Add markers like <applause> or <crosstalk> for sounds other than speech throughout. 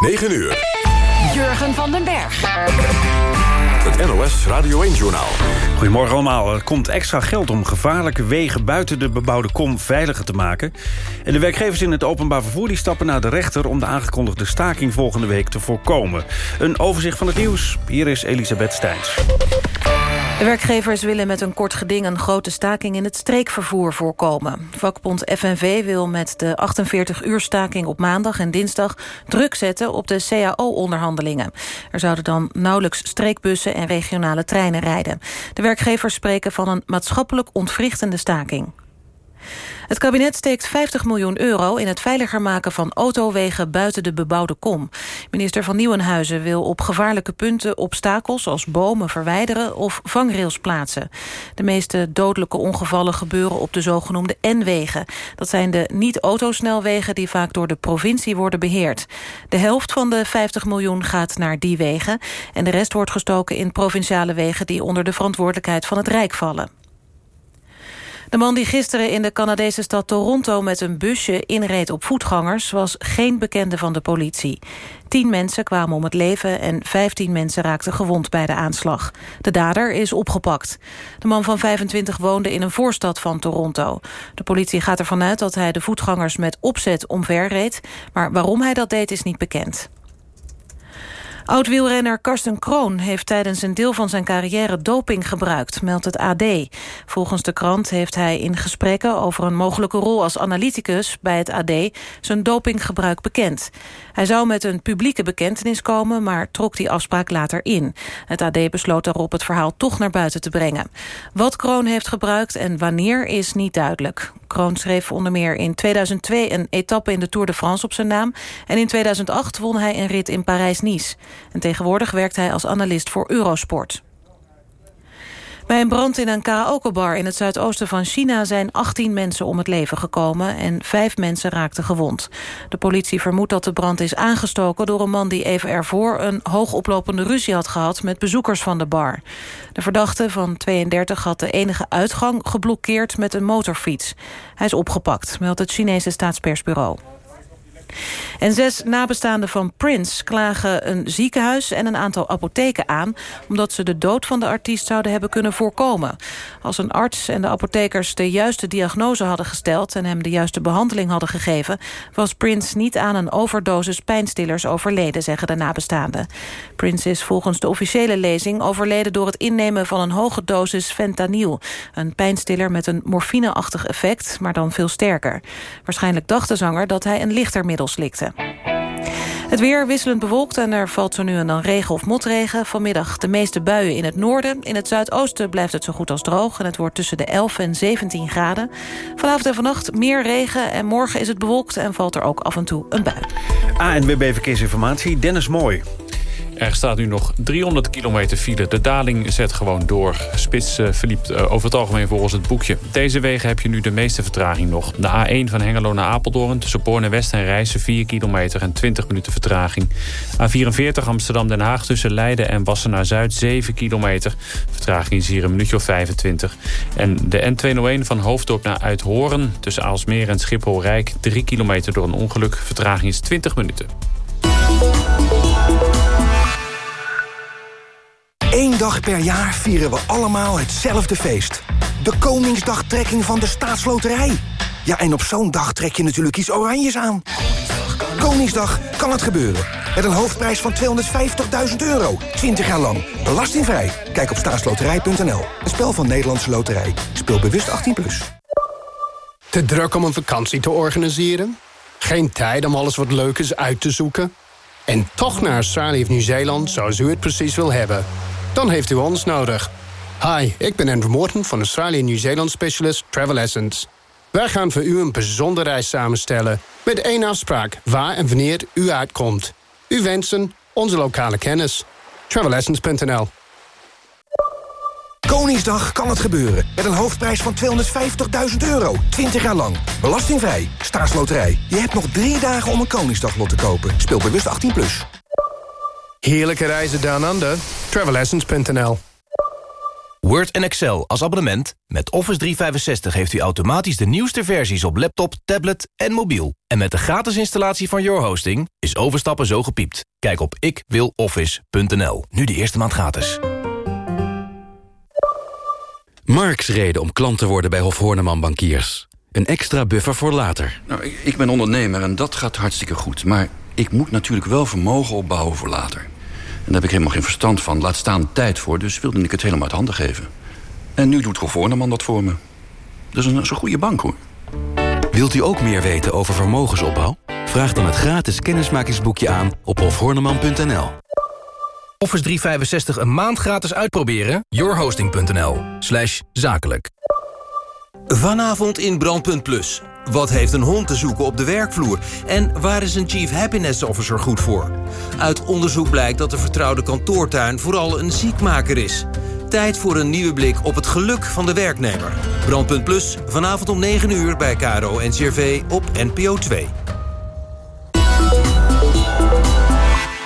9 uur. Jurgen van den Berg. Het NOS Radio 1-journaal. Goedemorgen allemaal. Er komt extra geld om gevaarlijke wegen buiten de bebouwde kom veiliger te maken. En de werkgevers in het openbaar vervoer die stappen naar de rechter... om de aangekondigde staking volgende week te voorkomen. Een overzicht van het nieuws. Hier is Elisabeth Steins. De werkgevers willen met een kort geding een grote staking in het streekvervoer voorkomen. Vakbond FNV wil met de 48-uur staking op maandag en dinsdag druk zetten op de CAO-onderhandelingen. Er zouden dan nauwelijks streekbussen en regionale treinen rijden. De werkgevers spreken van een maatschappelijk ontwrichtende staking. Het kabinet steekt 50 miljoen euro in het veiliger maken van autowegen buiten de bebouwde kom. Minister van Nieuwenhuizen wil op gevaarlijke punten obstakels als bomen verwijderen of vangrails plaatsen. De meeste dodelijke ongevallen gebeuren op de zogenoemde N-wegen. Dat zijn de niet-autosnelwegen die vaak door de provincie worden beheerd. De helft van de 50 miljoen gaat naar die wegen en de rest wordt gestoken in provinciale wegen die onder de verantwoordelijkheid van het Rijk vallen. De man die gisteren in de Canadese stad Toronto met een busje inreed op voetgangers... was geen bekende van de politie. Tien mensen kwamen om het leven en vijftien mensen raakten gewond bij de aanslag. De dader is opgepakt. De man van 25 woonde in een voorstad van Toronto. De politie gaat ervan uit dat hij de voetgangers met opzet omverreed... maar waarom hij dat deed is niet bekend. Oud-wielrenner Karsten Kroon heeft tijdens een deel van zijn carrière doping gebruikt, meldt het AD. Volgens de krant heeft hij in gesprekken over een mogelijke rol als analyticus bij het AD zijn dopinggebruik bekend. Hij zou met een publieke bekentenis komen, maar trok die afspraak later in. Het AD besloot daarop het verhaal toch naar buiten te brengen. Wat Kroon heeft gebruikt en wanneer is niet duidelijk. Kroon schreef onder meer in 2002 een etappe in de Tour de France op zijn naam... en in 2008 won hij een rit in Parijs-Nice. En tegenwoordig werkt hij als analist voor Eurosport. Bij een brand in een karaokebar in het zuidoosten van China... zijn 18 mensen om het leven gekomen en vijf mensen raakten gewond. De politie vermoedt dat de brand is aangestoken... door een man die even ervoor een hoogoplopende ruzie had gehad... met bezoekers van de bar. De verdachte van 32 had de enige uitgang geblokkeerd met een motorfiets. Hij is opgepakt, meldt het Chinese staatspersbureau. En zes nabestaanden van Prince klagen een ziekenhuis en een aantal apotheken aan... omdat ze de dood van de artiest zouden hebben kunnen voorkomen. Als een arts en de apothekers de juiste diagnose hadden gesteld... en hem de juiste behandeling hadden gegeven... was Prince niet aan een overdosis pijnstillers overleden, zeggen de nabestaanden. Prince is volgens de officiële lezing overleden door het innemen van een hoge dosis fentanyl. Een pijnstiller met een morfineachtig effect, maar dan veel sterker. Waarschijnlijk dacht de zanger dat hij een lichter middel slikte. Het weer wisselend bewolkt en er valt zo nu en dan regen of motregen. Vanmiddag de meeste buien in het noorden. In het zuidoosten blijft het zo goed als droog... en het wordt tussen de 11 en 17 graden. Vanavond en vannacht meer regen en morgen is het bewolkt... en valt er ook af en toe een bui. ANWB Verkeersinformatie, Dennis Mooi. Er staat nu nog 300 kilometer file. De daling zet gewoon door. Spits uh, verliep uh, over het algemeen volgens het boekje. Deze wegen heb je nu de meeste vertraging nog. De A1 van Hengelo naar Apeldoorn tussen Borne West en Rijssen 4 kilometer en 20 minuten vertraging. A44 Amsterdam-Den Haag tussen Leiden en Wassenaar Zuid 7 kilometer. Vertraging is hier een minuutje of 25. En de N201 van Hoofddorp naar Uithoren tussen Aalsmeer en Schiphol-Rijk 3 kilometer door een ongeluk. Vertraging is 20 minuten. Eén dag per jaar vieren we allemaal hetzelfde feest. De Koningsdagtrekking van de Staatsloterij. Ja, en op zo'n dag trek je natuurlijk iets oranjes aan. Koningsdag kan het gebeuren. Met een hoofdprijs van 250.000 euro. 20 jaar lang. Belastingvrij. Kijk op staatsloterij.nl. Een spel van Nederlandse Loterij. Speel bewust 18+. Plus. Te druk om een vakantie te organiseren? Geen tijd om alles wat leuk is uit te zoeken? En toch naar Australië of Nieuw-Zeeland zoals u het precies wil hebben? Dan heeft u ons nodig. Hi, ik ben Andrew Morton van Australië Nieuw-Zeeland Specialist Travel Essence. Wij gaan voor u een bijzondere reis samenstellen... met één afspraak waar en wanneer u uitkomt. U wensen onze lokale kennis. Travelessence.nl Koningsdag kan het gebeuren. Met een hoofdprijs van 250.000 euro. 20 jaar lang. Belastingvrij. Staatsloterij. Je hebt nog drie dagen om een Koningsdaglot te kopen. Speel bewust 18+. Plus. Heerlijke reizen down under. Travelessence.nl Word en Excel als abonnement. Met Office 365 heeft u automatisch de nieuwste versies op laptop, tablet en mobiel. En met de gratis installatie van Your Hosting is overstappen zo gepiept. Kijk op ikwiloffice.nl. Nu de eerste maand gratis. Marks reden om klant te worden bij Hof Horneman Bankiers. Een extra buffer voor later. Nou, ik, ik ben ondernemer en dat gaat hartstikke goed. Maar ik moet natuurlijk wel vermogen opbouwen voor later. En daar heb ik helemaal geen verstand van. Laat staan tijd voor, dus wilde ik het helemaal uit handen geven. En nu doet Hof Horneman dat voor me. Dat is een, een goede bank, hoor. Wilt u ook meer weten over vermogensopbouw? Vraag dan het gratis kennismakingsboekje aan op hofhorneman.nl. Office 365 een maand gratis uitproberen? yourhosting.nl slash zakelijk. Vanavond in Brandpunt Plus. Wat heeft een hond te zoeken op de werkvloer? En waar is een Chief Happiness Officer goed voor? Uit onderzoek blijkt dat de vertrouwde kantoortuin vooral een ziekmaker is. Tijd voor een nieuwe blik op het geluk van de werknemer. Brandpunt Plus, vanavond om 9 uur bij KRO NCRV op NPO 2.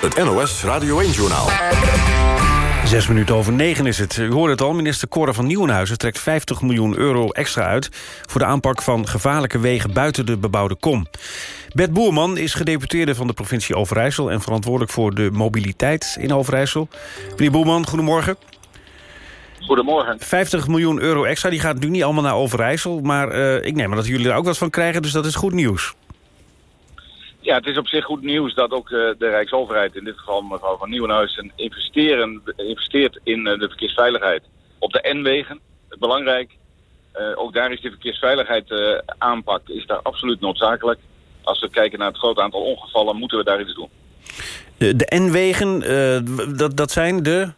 Het NOS Radio 1-journaal. Zes minuten over negen is het. U hoorde het al, minister Cora van Nieuwenhuizen trekt 50 miljoen euro extra uit... voor de aanpak van gevaarlijke wegen buiten de bebouwde kom. Bert Boerman is gedeputeerde van de provincie Overijssel... en verantwoordelijk voor de mobiliteit in Overijssel. Meneer Boerman, goedemorgen. Goedemorgen. 50 miljoen euro extra, die gaat nu niet allemaal naar Overijssel... maar uh, ik neem aan dat jullie er ook wat van krijgen, dus dat is goed nieuws. Ja, het is op zich goed nieuws dat ook uh, de Rijksoverheid, in dit geval mevrouw Van Nieuwenhuizen, investeert in uh, de verkeersveiligheid op de N-wegen. Belangrijk, uh, ook daar is de verkeersveiligheid aanpak is daar absoluut noodzakelijk. Als we kijken naar het grote aantal ongevallen, moeten we daar iets doen. De, de N-wegen, dat, dat zijn de...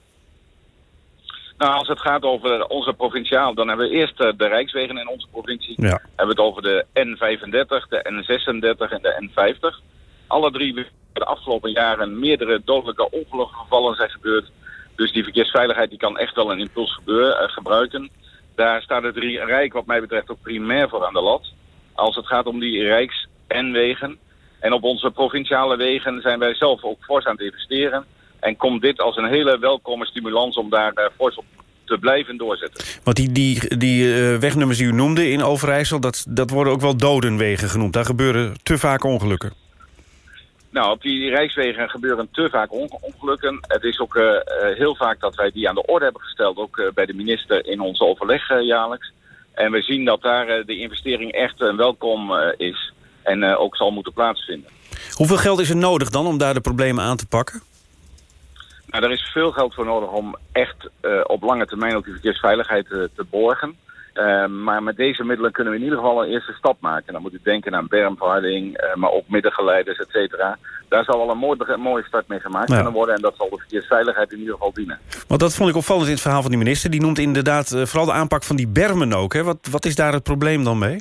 Nou, als het gaat over onze provinciaal, dan hebben we eerst de Rijkswegen in onze provincie. Ja. Hebben we het over de N35, de N36 en de N50. Alle drie de afgelopen jaren meerdere dodelijke ongelukken zijn gebeurd. Dus die verkeersveiligheid die kan echt wel een impuls gebeuren, uh, gebruiken. Daar staat het Rijk wat mij betreft ook primair voor aan de lat. Als het gaat om die Rijks- en wegen. En op onze provinciale wegen zijn wij zelf ook fors aan het investeren. En komt dit als een hele welkome stimulans om daar uh, fors op te blijven doorzetten. Want die, die, die uh, wegnummers die u noemde in Overijssel... Dat, dat worden ook wel dodenwegen genoemd. Daar gebeuren te vaak ongelukken. Nou, op die rijkswegen gebeuren te vaak ongelukken. Het is ook uh, heel vaak dat wij die aan de orde hebben gesteld... ook uh, bij de minister in ons overleg uh, jaarlijks. En we zien dat daar de investering echt welkom is... en ook zal moeten plaatsvinden. Hoeveel geld is er nodig dan om daar de problemen aan te pakken? Nou, er is veel geld voor nodig om echt uh, op lange termijn ook die verkeersveiligheid uh, te borgen. Uh, maar met deze middelen kunnen we in ieder geval een eerste stap maken. Dan moet u denken aan bermverharding, maar ook middengeleiders, et cetera. Daar zal al een mooi, mooie start mee gemaakt ja. kunnen worden. En dat zal de verkeersveiligheid in ieder geval dienen. Want dat vond ik opvallend in het verhaal van die minister. Die noemt inderdaad vooral de aanpak van die bermen ook. Hè? Wat, wat is daar het probleem dan mee?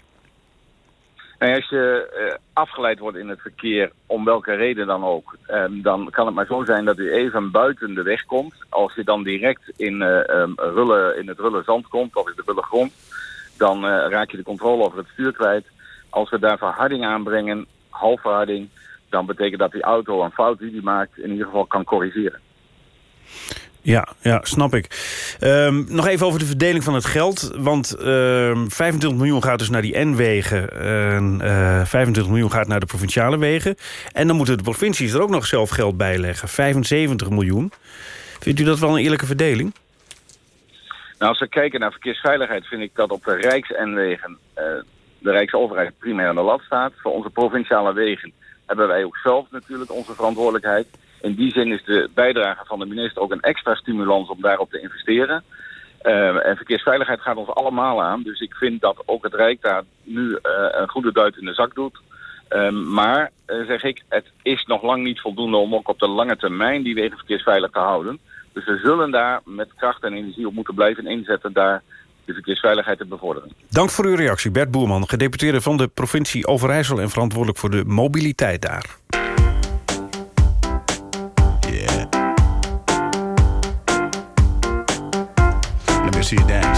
Nou, als je uh, afgeleid wordt in het verkeer, om welke reden dan ook... Um, dan kan het maar zo zijn dat u even buiten de weg komt. Als je dan direct in, uh, rullen, in het rulle zand komt, of in de rulle grond... dan uh, raak je de controle over het stuur kwijt. Als we daar verharding aanbrengen, halfverharding... dan betekent dat die auto een fout die die maakt in ieder geval kan corrigeren. Ja, ja, snap ik. Um, nog even over de verdeling van het geld. Want um, 25 miljoen gaat dus naar die N-wegen. En uh, 25 miljoen gaat naar de provinciale wegen. En dan moeten de provincies er ook nog zelf geld bij leggen. 75 miljoen. Vindt u dat wel een eerlijke verdeling? Nou, als we kijken naar verkeersveiligheid... vind ik dat op de Rijks-N-wegen... Uh, de Rijksoverheid primair aan de lat staat. Voor onze provinciale wegen hebben wij ook zelf natuurlijk onze verantwoordelijkheid... In die zin is de bijdrage van de minister ook een extra stimulans om daarop te investeren. Uh, en verkeersveiligheid gaat ons allemaal aan. Dus ik vind dat ook het Rijk daar nu uh, een goede duit in de zak doet. Uh, maar, zeg ik, het is nog lang niet voldoende om ook op de lange termijn die wegen verkeersveilig te houden. Dus we zullen daar met kracht en energie op moeten blijven inzetten daar de verkeersveiligheid te bevorderen. Dank voor uw reactie, Bert Boerman, gedeputeerde van de provincie Overijssel en verantwoordelijk voor de mobiliteit daar. See you dance,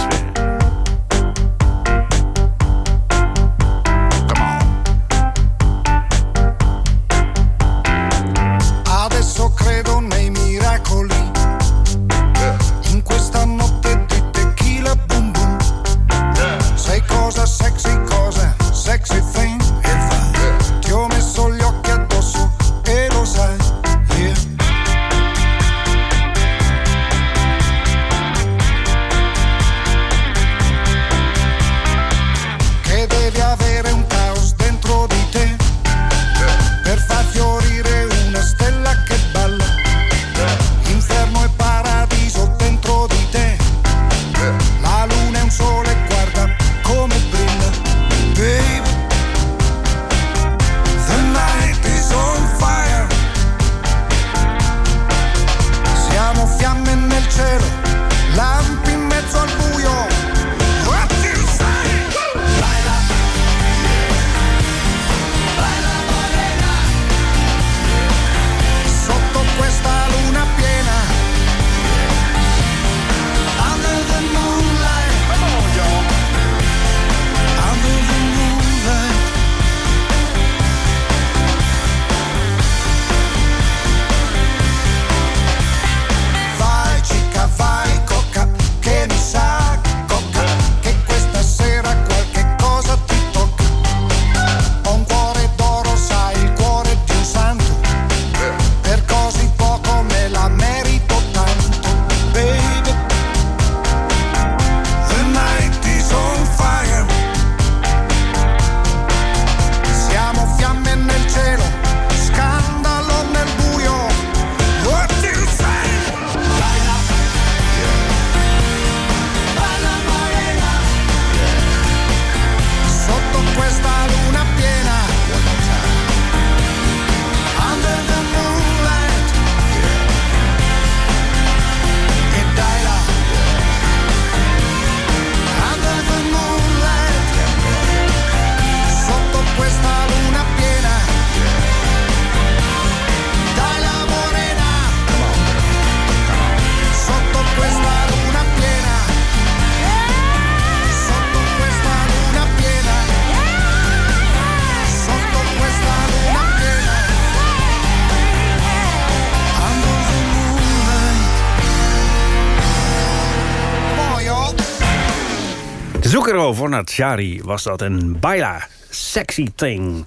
Naar Shari was dat een Baila, sexy thing.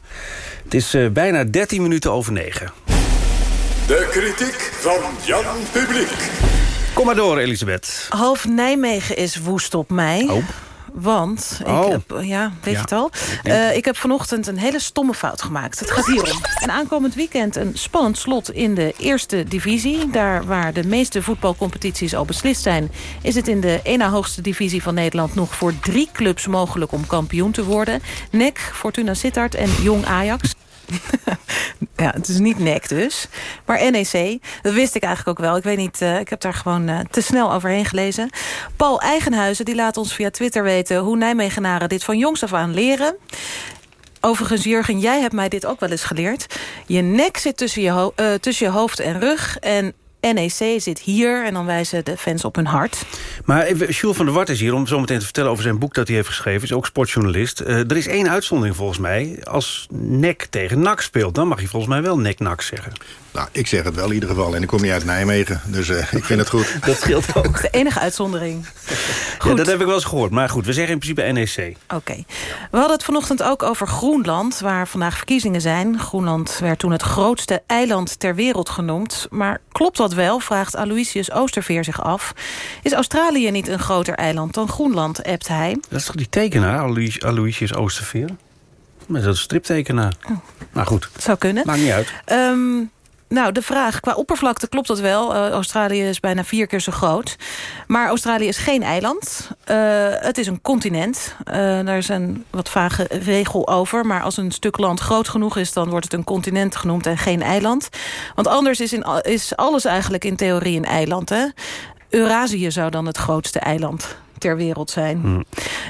Het is eh, bijna 13 minuten over 9. De kritiek van Jan Publiek. Kom maar door, Elisabeth. Half Nijmegen is woest op mij. Oh. Want, ik Oh. heb, ja, weet Ja, je het al? denk- Eh, ik heb vanochtend een hele stomme fout gemaakt. Het gaat hierom. En aankomend weekend een spannend slot in de eerste divisie. Daar waar de meeste voetbalcompetities al beslist zijn... is het in de ene hoogste divisie van Nederland... nog voor drie clubs mogelijk om kampioen te worden. NEC, Fortuna Sittard en Jong Ajax. <laughs> ja, het is niet NEC dus. Maar NEC, dat wist ik eigenlijk ook wel. Ik weet niet, eh, ik heb daar gewoon eh, te snel overheen gelezen. Paul Eigenhuizen die laat ons via Twitter weten... hoe Nijmegenaren dit van jongs af aan leren. Overigens, Jurgen, jij hebt mij dit ook wel eens geleerd. Je nek zit tussen je, eh, tussen je hoofd en rug... en NEC zit hier en dan wijzen de fans op hun hart. Maar Jules van der Wart is hier om zo meteen te vertellen over zijn boek dat hij heeft geschreven. Is ook sportjournalist. Eh, er is één uitzondering volgens mij. Als NEC tegen NAC speelt, dan mag je volgens mij wel NEC-NAC zeggen. Nou, ik zeg het wel in ieder geval. En ik kom niet uit Nijmegen, dus eh, ik vind het goed. <laughs> Dat scheelt ook. De enige uitzondering. Ja, dat heb ik wel eens gehoord. Maar goed, we zeggen in principe NEC. Oké. We hadden het vanochtend ook over Groenland, waar vandaag verkiezingen zijn. Groenland werd toen het grootste eiland ter wereld genoemd. Maar klopt dat wel, vraagt Aloysius Oosterveer zich af. Is Australië niet een groter eiland dan Groenland, appt hij. Dat is toch die tekenaar, Aloysius Oosterveer? Maar dat is een striptekenaar. Nou goed, Zou kunnen. maakt niet uit. Ehm, nou, de vraag, qua oppervlakte klopt dat wel. Eh, Australië is bijna vier keer zo groot. Maar Australië is geen eiland. Eh, het is een continent. Eh, daar is een wat vage regel over. Maar als een stuk land groot genoeg is... dan wordt het een continent genoemd en geen eiland. Want anders is, in, is alles eigenlijk in theorie een eiland. Hè? Eurasië zou dan het grootste eiland ter wereld zijn.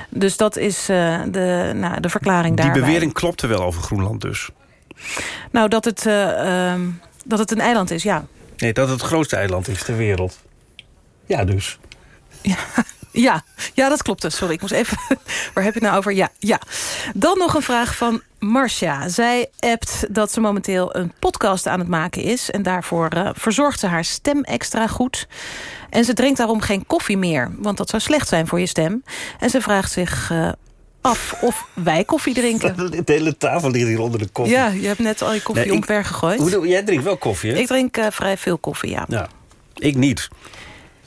Dus dat is de, nou, de verklaring Die daarbij. bewering klopte wel over Groenland dus. Nou, dat het, eh, ehm, dat het een eiland is, ja. Nee, dat het het grootste eiland is ter wereld. Ja, dus. Ja, <laughs> ja, dat klopt dus. Sorry, ik moest even... <laughs> Waar heb je het nou over? Ja, ja. Dan nog een vraag van Marcia. Zij appt dat ze momenteel een podcast aan het maken is... en daarvoor eh, verzorgt ze haar stem extra goed. En ze drinkt daarom geen koffie meer, want dat zou slecht zijn voor je stem. En ze vraagt zich eh, af of wij koffie drinken. <laughs> De hele tafel ligt hier onder de koffie. Ja, je hebt net al je koffie Nee, omver gegooid. Hoe doe- jij drinkt wel koffie, hè? Ik drink eh, vrij veel koffie, ja. Ja, ik niet.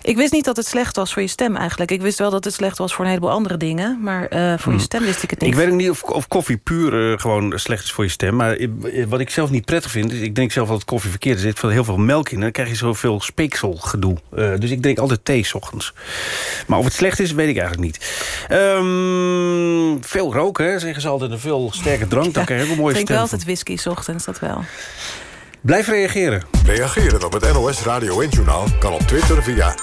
Ik wist niet dat het slecht was voor je stem eigenlijk. Ik wist wel dat het slecht was voor een heleboel andere dingen. Maar uh, voor je stem wist ik het niet. Ik weet ook niet of, of koffie puur uh, gewoon slecht is voor je stem. Maar ik, wat ik zelf niet prettig vind... is ik denk zelf dat koffie verkeerd is. Er zit heel veel melk in. En dan krijg je zoveel speekselgedoe. Uh, dus ik drink altijd thee s ochtends. Maar of het slecht is, weet ik eigenlijk niet. Um, veel roken, hè, zeggen ze altijd. Een veel sterke drank. Dan <laughs> krijg je ook een mooie stem. Ik drink wel altijd whisky s ochtends, dat wel. Blijf reageren. Reageren op het NOS Radio 1-journaal kan op Twitter via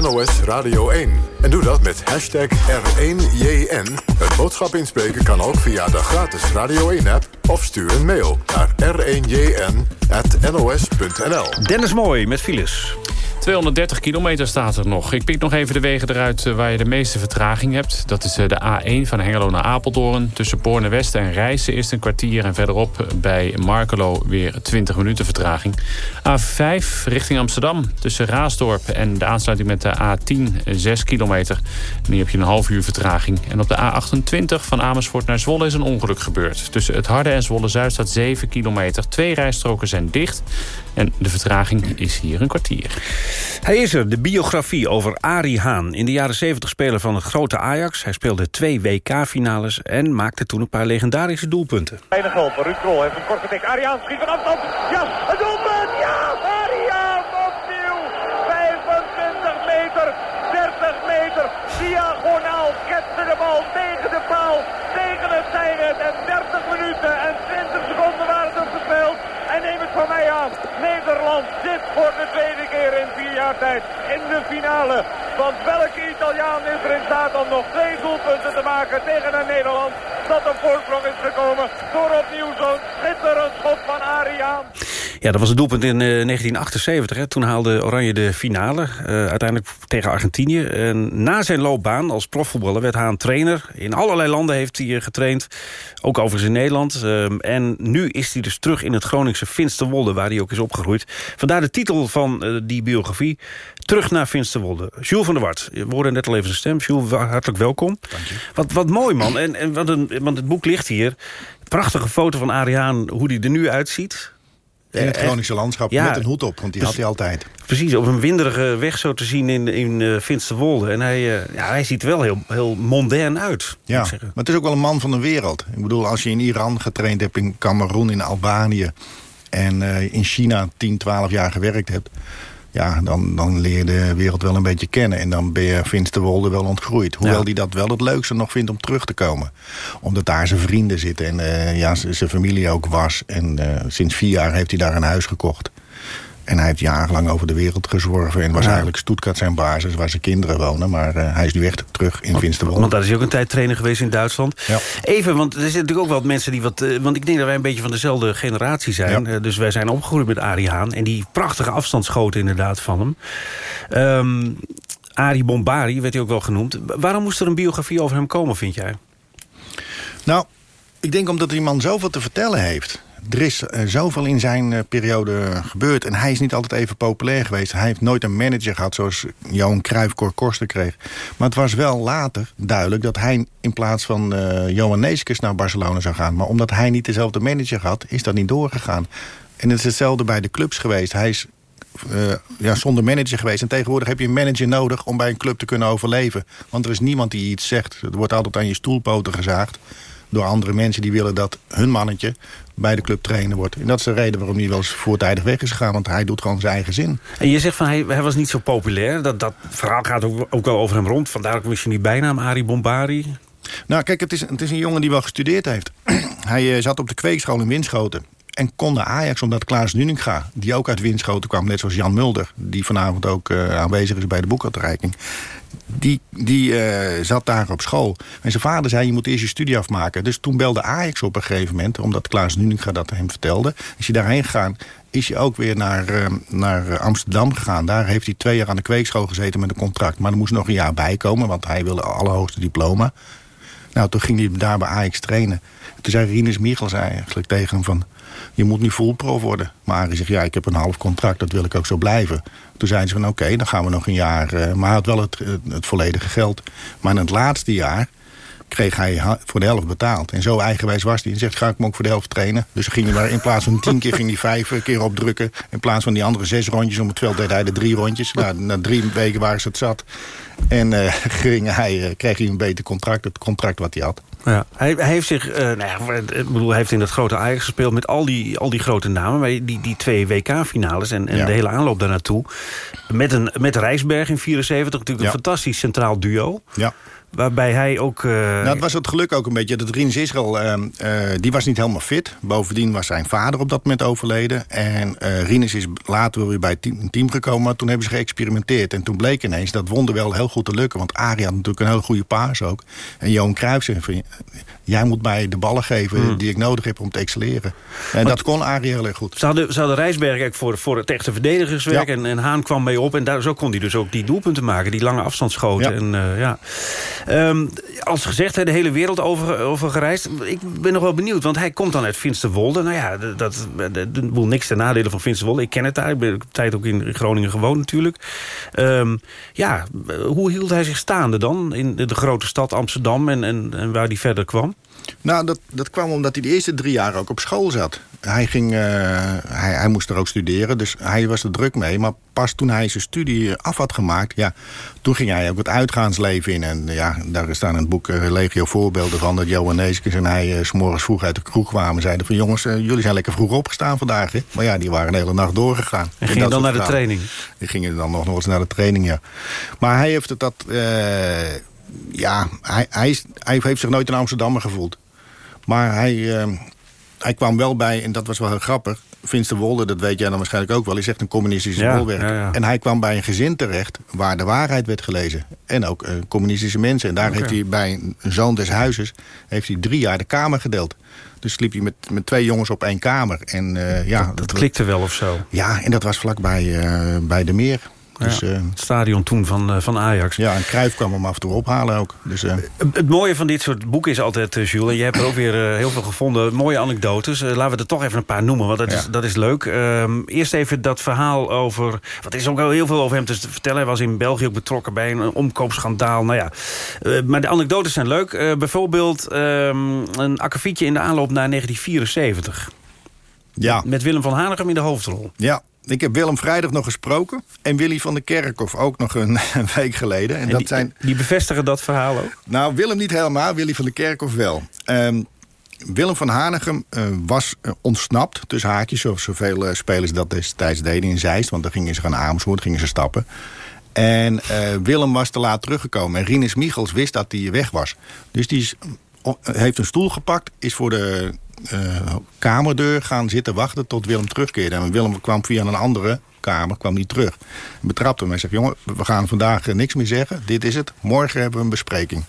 NOS Radio 1. En doe dat met hashtag R1JN. Het boodschap inspreken kan ook via de gratis Radio 1-app... of stuur een mail naar r1jn.nos.nl. Dennis Mooi met files. 230 kilometer staat er nog. Ik pik nog even de wegen eruit eh, waar je de meeste vertraging hebt. Dat is eh, de A1 van Hengelo naar Apeldoorn. Tussen Borne West en Rijssen is een kwartier. En verderop bij Markelo weer 20 minuten vertraging. A5 richting Amsterdam. Tussen Raasdorp en de aansluiting met de A10 6 kilometer. Nu heb je een half uur vertraging. En op de A28 van Amersfoort naar Zwolle is een ongeluk gebeurd. Tussen het Harde en Zwolle-Zuid staat 7 kilometer. Twee rijstroken zijn dicht. En de vertraging is hier een kwartier. Hij is er, de biografie over Arie Haan. In de jaren 70 speler van het grote Ajax. Hij speelde twee WK-finales en maakte toen een paar legendarische doelpunten. Weinig hulp, Ruud Krol heeft een korte tik. Arie Haan schiet van afstand. Ja, het doelpunt! Ja, Arie Haan opnieuw. 25 meter, 30 meter. Diagonaal ketste de bal tegen de paal, tegen het zijnet. En 30 minuten en 20 seconden waren er gespeeld. En neem het van mij aan. Nederland zit voor de tweede keer in vier jaar tijd in de finale. Want welke Italiaan is er in staat om nog twee doelpunten te maken tegen een Nederland dat op voorsprong is gekomen door opnieuw zo'n schitterend schot van Ariaan. Ja, dat was het doelpunt in uh, 1978. Hè. Toen haalde Oranje de finale, uh, uiteindelijk tegen Argentinië. En na zijn loopbaan als profvoetballer werd Haan trainer. In allerlei landen heeft hij getraind, ook overigens in Nederland. Uh, en nu is hij dus terug in het Groningse Finsterwolde, waar hij ook is opgegroeid. Vandaar de titel van uh, die biografie, Terug naar Finsterwolde. Jules van der Wart, we hoorden net al even zijn stem. Jules, hartelijk welkom. Dank je. Wat, wat mooi, man. En, en wat een, want het boek ligt hier. Prachtige foto van Ariaan, hoe hij er nu uitziet. In het Groningse landschap, ja, met een hoed op, want die had hij altijd. Precies, op een winderige weg zo te zien in, in uh, Finsterwolde. En hij, uh, ja, hij ziet er wel heel, heel modern uit. Ja, maar het is ook wel een man van de wereld. Ik bedoel, als je in Iran getraind hebt, in Cameroen, in Albanië... en uh, in China 10, 12 jaar gewerkt hebt... ja, dan, dan leer je de wereld wel een beetje kennen. En dan ben je Finsterwolde wel ontgroeid. Hoewel hij ja. dat wel het leukste nog vindt om terug te komen. Omdat daar zijn vrienden zitten en uh, ja, zijn familie ook was. En uh, sinds vier jaar heeft hij daar een huis gekocht. En hij heeft jarenlang over de wereld gezworven. En was ja. eigenlijk Stuttgart zijn basis, waar zijn kinderen wonen. Maar uh, hij is nu echt terug in Finsterwolde. Want daar is hij ook een tijd trainer geweest in Duitsland. Ja. Even, want er zitten natuurlijk ook wel mensen die wat... Uh, want ik denk dat wij een beetje van dezelfde generatie zijn. Ja. Uh, dus wij zijn opgegroeid met Arie Haan. En die prachtige afstandsschoten inderdaad van hem. Um, Arie Bombari werd hij ook wel genoemd. Waarom moest er een biografie over hem komen, vind jij? Nou, ik denk omdat die man zoveel te vertellen heeft er is uh, zoveel in zijn uh, periode gebeurd. En hij is niet altijd even populair geweest. Hij heeft nooit een manager gehad zoals Johan Cruijff Cor Korsten kreeg. Maar het was wel later duidelijk dat hij in plaats van uh, Johan Neeskens naar Barcelona zou gaan. Maar omdat hij niet dezelfde manager had, is dat niet doorgegaan. En het is hetzelfde bij de clubs geweest. Hij is ja, zonder manager geweest. En tegenwoordig heb je een manager nodig om bij een club te kunnen overleven. Want er is niemand die iets zegt. Er wordt altijd aan je stoelpoten gezaagd door andere mensen die willen dat hun mannetje bij de club trainer wordt. En dat is de reden waarom hij wel eens voortijdig weg is gegaan. Want hij doet gewoon zijn eigen zin. En je zegt van hij, hij was niet zo populair. Dat, dat verhaal gaat ook, ook wel over hem rond. Vandaar ook misschien die bijnaam Arie Bombari. Nou kijk, het is, het is een jongen die wel gestudeerd heeft. <clears throat> hij uh, zat op de kweekschool in Winschoten. En kon de Ajax, omdat Klaas Nuninga, die ook uit Winschoten kwam... net zoals Jan Mulder, die vanavond ook uh, aanwezig is bij de boekuitreiking... die, die uh, zat daar op school. En zijn vader zei, je moet eerst je studie afmaken. Dus toen belde Ajax op een gegeven moment... omdat Klaas Nuninga dat hem vertelde. Is hij daarheen gegaan, is hij ook weer naar, uh, naar Amsterdam gegaan. Daar heeft hij twee jaar aan de kweekschool gezeten met een contract. Maar er moest nog een jaar bij komen, want hij wilde allerhoogste diploma. Nou, toen ging hij daar bij Ajax trainen. Toen zei Rinus Michels eigenlijk tegen hem van je moet nu full worden. Maar hij zegt, ja, ik heb een half contract, dat wil ik ook zo blijven. Toen zeiden ze van, oké, dan gaan we nog een jaar... Uh, maar hij had wel het, volledige geld. Maar in het laatste jaar kreeg hij voor de helft betaald. En zo eigenwijs was hij. En zegt, ga ik hem ook voor de helft trainen. Dus ging hij maar in plaats van tien keer ging hij vijf eh, keer opdrukken. In plaats van die andere zes rondjes om het veld deed hij de drie rondjes. Nou, na drie weken waren ze het zat. En eh, <laughs> ging hij, eh, kreeg hij een beter contract. Het contract wat hij had. Ja, hij, hij heeft zich, eh, nou ja, ik bedoel, hij heeft in dat grote Ajax gespeeld met al die, al die grote namen. Maar die, die twee WK-finales en, en Ja. de hele aanloop daarnaartoe. Met, een, met Rijsberg in 74, natuurlijk een fantastisch centraal duo. Ja. Waarbij hij ook... eh, Nou, het was het geluk ook een beetje dat Rinus Israël, eh, eh, die was niet helemaal fit. Bovendien was zijn vader op dat moment overleden. En eh Rinus is later weer bij het team, een team gekomen, maar toen hebben ze geëxperimenteerd. En toen bleek ineens dat wonder wel heel goed te lukken. Want Arie had natuurlijk een hele goede paas ook. En Johan Cruijff zei van, jij moet mij de ballen geven Hmm. die ik nodig heb om te excelleren. En dat kon Arie heel erg goed. Ze hadden, ze hadden Rijsberg voor, voor het echte verdedigerswerk. Ja. En, en Haan kwam mee op. En daar, zo kon hij dus ook die doelpunten maken. Die lange afstandsschoten. Ja. En, ja. Ehm, als gezegd, de hele wereld over, over gereisd. Ik ben nog wel benieuwd. Want hij komt dan uit Finsterwolde. Nou ja, dat, dat, niks ten nadele van Finsterwolde. Ik ken het daar. Ik ben tijd ook in Groningen gewoond natuurlijk. Ehm, ja, hoe hield hij zich staande dan? In de, grote stad Amsterdam. En, en, en waar hij verder kwam? Nou, dat, dat kwam omdat hij de eerste drie jaar ook op school zat. Hij, ging, eh, hij, hij moest er ook studeren, dus hij was er druk mee. Maar pas toen hij zijn studie af had gemaakt... Ja, toen ging hij ook het uitgaansleven in. En ja, daar staan in het boek eh, legio voorbeelden van... dat Johan Neeskens en hij eh, s s'morgens vroeg uit de kroeg kwamen... en zeiden van jongens, jullie zijn lekker vroeg opgestaan vandaag. Hè? Maar ja, die waren de hele nacht doorgegaan. En In gingen dan naar de training? Die gingen dan nog, nog eens naar de training, ja. Maar hij heeft het dat... ja, hij, hij, heeft zich nooit een Amsterdammer gevoeld. Maar hij, hij kwam wel bij, en dat was wel heel grappig... Finsterwolde, dat weet jij dan waarschijnlijk ook wel... is echt een communistische Ja, bolwerk. ja, ja. En hij kwam bij een gezin terecht waar de waarheid werd gelezen. En ook eh, communistische mensen. En daar heeft hij bij een zoon des huizes... heeft hij drie jaar de kamer gedeeld. Dus sliep hij met, met twee jongens op één kamer. En, eh, ja, Dat klikte wel of zo. Ja, en dat was vlakbij eh, bij de meer. Dus, Ja, eh, het stadion toen van, eh, van Ajax. ja, en Cruijff kwam hem af en toe ophalen ook. Dus, eh, Het mooie van dit soort boeken is altijd, Jules... en je hebt er ook weer heel veel gevonden, mooie anekdotes. Laten we er toch even een paar noemen, want dat, is, dat is leuk. Ehm, eerst even dat verhaal over... wat is ook heel veel over hem te vertellen. Hij was in België ook betrokken bij een omkoopschandaal. Nou ja, maar de anekdotes zijn leuk. Bijvoorbeeld ehm, een akkefietje in de aanloop naar 1974. ja. Met Willem van Hanegem in de hoofdrol. Ja, ik heb Willem vrijdag nog gesproken. En Willy van der Kerkhof ook nog een, <laughs> een week geleden. En, En dat die, zijn... die bevestigen dat verhaal ook? Nou, Willem niet helemaal, Willy van der Kerkhof wel. Ehm, Willem van Hanegem eh, was eh, ontsnapt, tussen haakjes... zoals zoveel eh, spelers dat destijds deden in Zeist. Want dan gingen ze gaan Amersfoort, gingen ze stappen. En Willem was te laat teruggekomen. En Rinus Michels wist dat hij weg was. Dus die is, heeft een stoel gepakt, is voor de kamerdeur gaan zitten wachten tot Willem terugkeerde. En Willem kwam via een andere kamer, kwam niet terug. Betrapte hem en zegt, jongen, we gaan vandaag eh, niks meer zeggen. Dit is het, morgen hebben we een bespreking.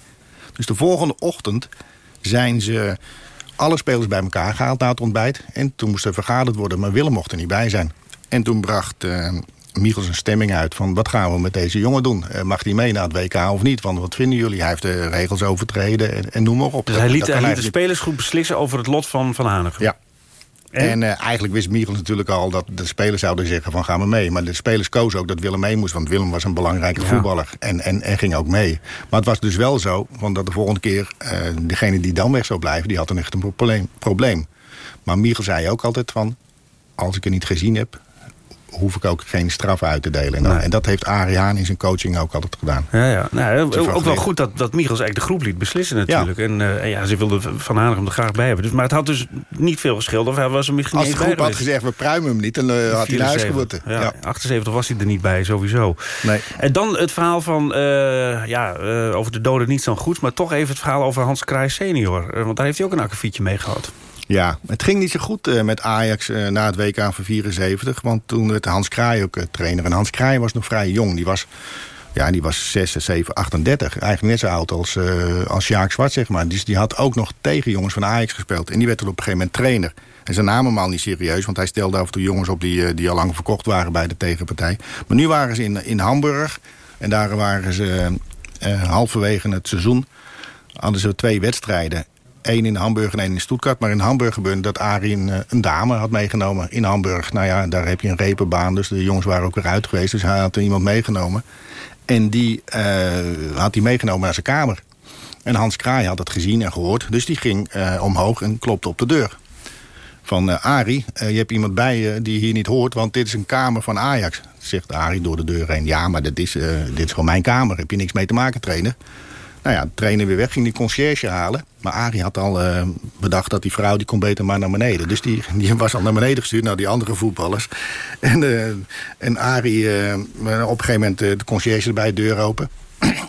Dus de volgende ochtend zijn ze alle spelers bij elkaar gehaald na het ontbijt. En toen moest er vergaderd worden, maar Willem mocht er niet bij zijn. En toen bracht eh Michels een stemming uit van... wat gaan we met deze jongen doen? Eh, mag hij mee naar het WK of niet? Want wat vinden jullie? Hij heeft de regels overtreden en, en noem maar op. Dus Dat- hij liet, hij kan liet de spelersgroep beslissen over het lot van Van Hanegem. Ja. En? En, eh, eigenlijk wist Michels natuurlijk al dat de spelers zouden zeggen van gaan we mee. Maar de spelers kozen ook dat Willem mee moest. Want Willem was een belangrijke Ja. voetballer en, en, en ging ook mee. Maar het was dus wel zo, want dat de volgende keer eh, degene die dan weg zou blijven... die had een echt een probleem. probleem. Maar Michel zei ook altijd van, als ik er niet gezien heb... hoef ik ook geen straf uit te delen. En, Nee. en dat heeft Arie Haan in zijn coaching ook altijd gedaan. Ja, ja. Nou, ook, wel geleerd. goed dat, dat Michels eigenlijk de groep liet beslissen natuurlijk. En, eh, en ja, ze wilden Van Hanegem er graag bij hebben. Dus, maar het had dus niet veel geschild. Of hij was er misschien Als de groep had gezegd, we pruimen hem niet... dan eh, had hij naar huis 74. gemoeten. Ja, Ja. 78 was hij er niet bij, sowieso. Nee. En dan het verhaal van, eh, ja, over de doden niet zo goed... maar toch even het verhaal over Hans Kraai senior. Want daar heeft hij ook een akkefietje mee gehad. Ja, het ging niet zo goed eh, met Ajax eh, na het WK van 74. Want toen werd Hans Kraai ook eh, trainer. En Hans Kraai was nog vrij jong. Die was, ja, die was 6, 7, 38. Eigenlijk net zo oud als, eh als Sjaak Zwart, zeg maar. Dus die had ook nog tegen jongens van Ajax gespeeld. En die werd toen op een gegeven moment trainer. En ze namen hem al niet serieus. Want hij stelde af en toe jongens op die, die al lang verkocht waren bij de tegenpartij. Maar nu waren ze in, in Hamburg. En daar waren ze eh, halverwege het seizoen. Hadden ze twee wedstrijden. Eén in Hamburg en één in Stuttgart. Maar in Hamburg gebeurde dat Arie een, eh, een dame had meegenomen in Hamburg. Nou ja, daar heb je een repenbaan. Dus de jongens waren ook weer uit geweest. Dus hij had iemand meegenomen. En die eh, had hij meegenomen naar zijn kamer. En Hans Kraai had het gezien en gehoord. Dus die ging eh, omhoog en klopte op de deur. Van uh, Arie, je hebt iemand bij je die hier niet hoort... want dit is een kamer van Ajax. Zegt Arie door de deur heen. Ja, maar dit is, dit is gewoon mijn kamer. Heb je niks mee te maken, trainer? Nou ja, de trainer weer weg, ging die conciërge halen. Maar Arie had al bedacht dat die vrouw... die kon beter maar naar beneden. Dus die, die was al naar beneden gestuurd naar die andere voetballers. En, en Arie, op een gegeven moment de conciërge erbij, de deur open...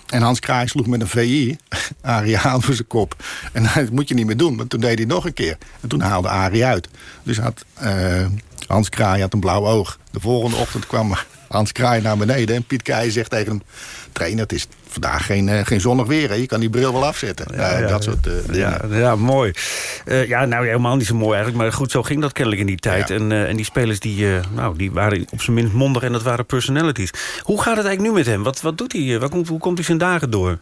En Hans Kraai sloeg met een VI Arie aan voor zijn kop. En <laughs> dat moet je niet meer doen, maar toen deed hij nog een keer. En toen haalde Arie uit. Dus had, uh, Hans Kraai had een blauw oog. De volgende ochtend kwam Hans Kraai naar beneden. En Piet Keij zegt tegen hem... trainer, het is vandaag geen, uh, geen zonnig weer. Hè? Je kan die bril wel afzetten. Ja, uh, dat soort uh, ja, ja, mooi. ja, nou helemaal niet zo mooi eigenlijk. Maar goed, zo ging dat kennelijk in die tijd. En, en die spelers die, nou, die waren op zijn minst mondig en dat waren personalities. Hoe gaat het eigenlijk nu met hem? Wat, wat doet hij? Waar komt, hoe komt hij zijn dagen door?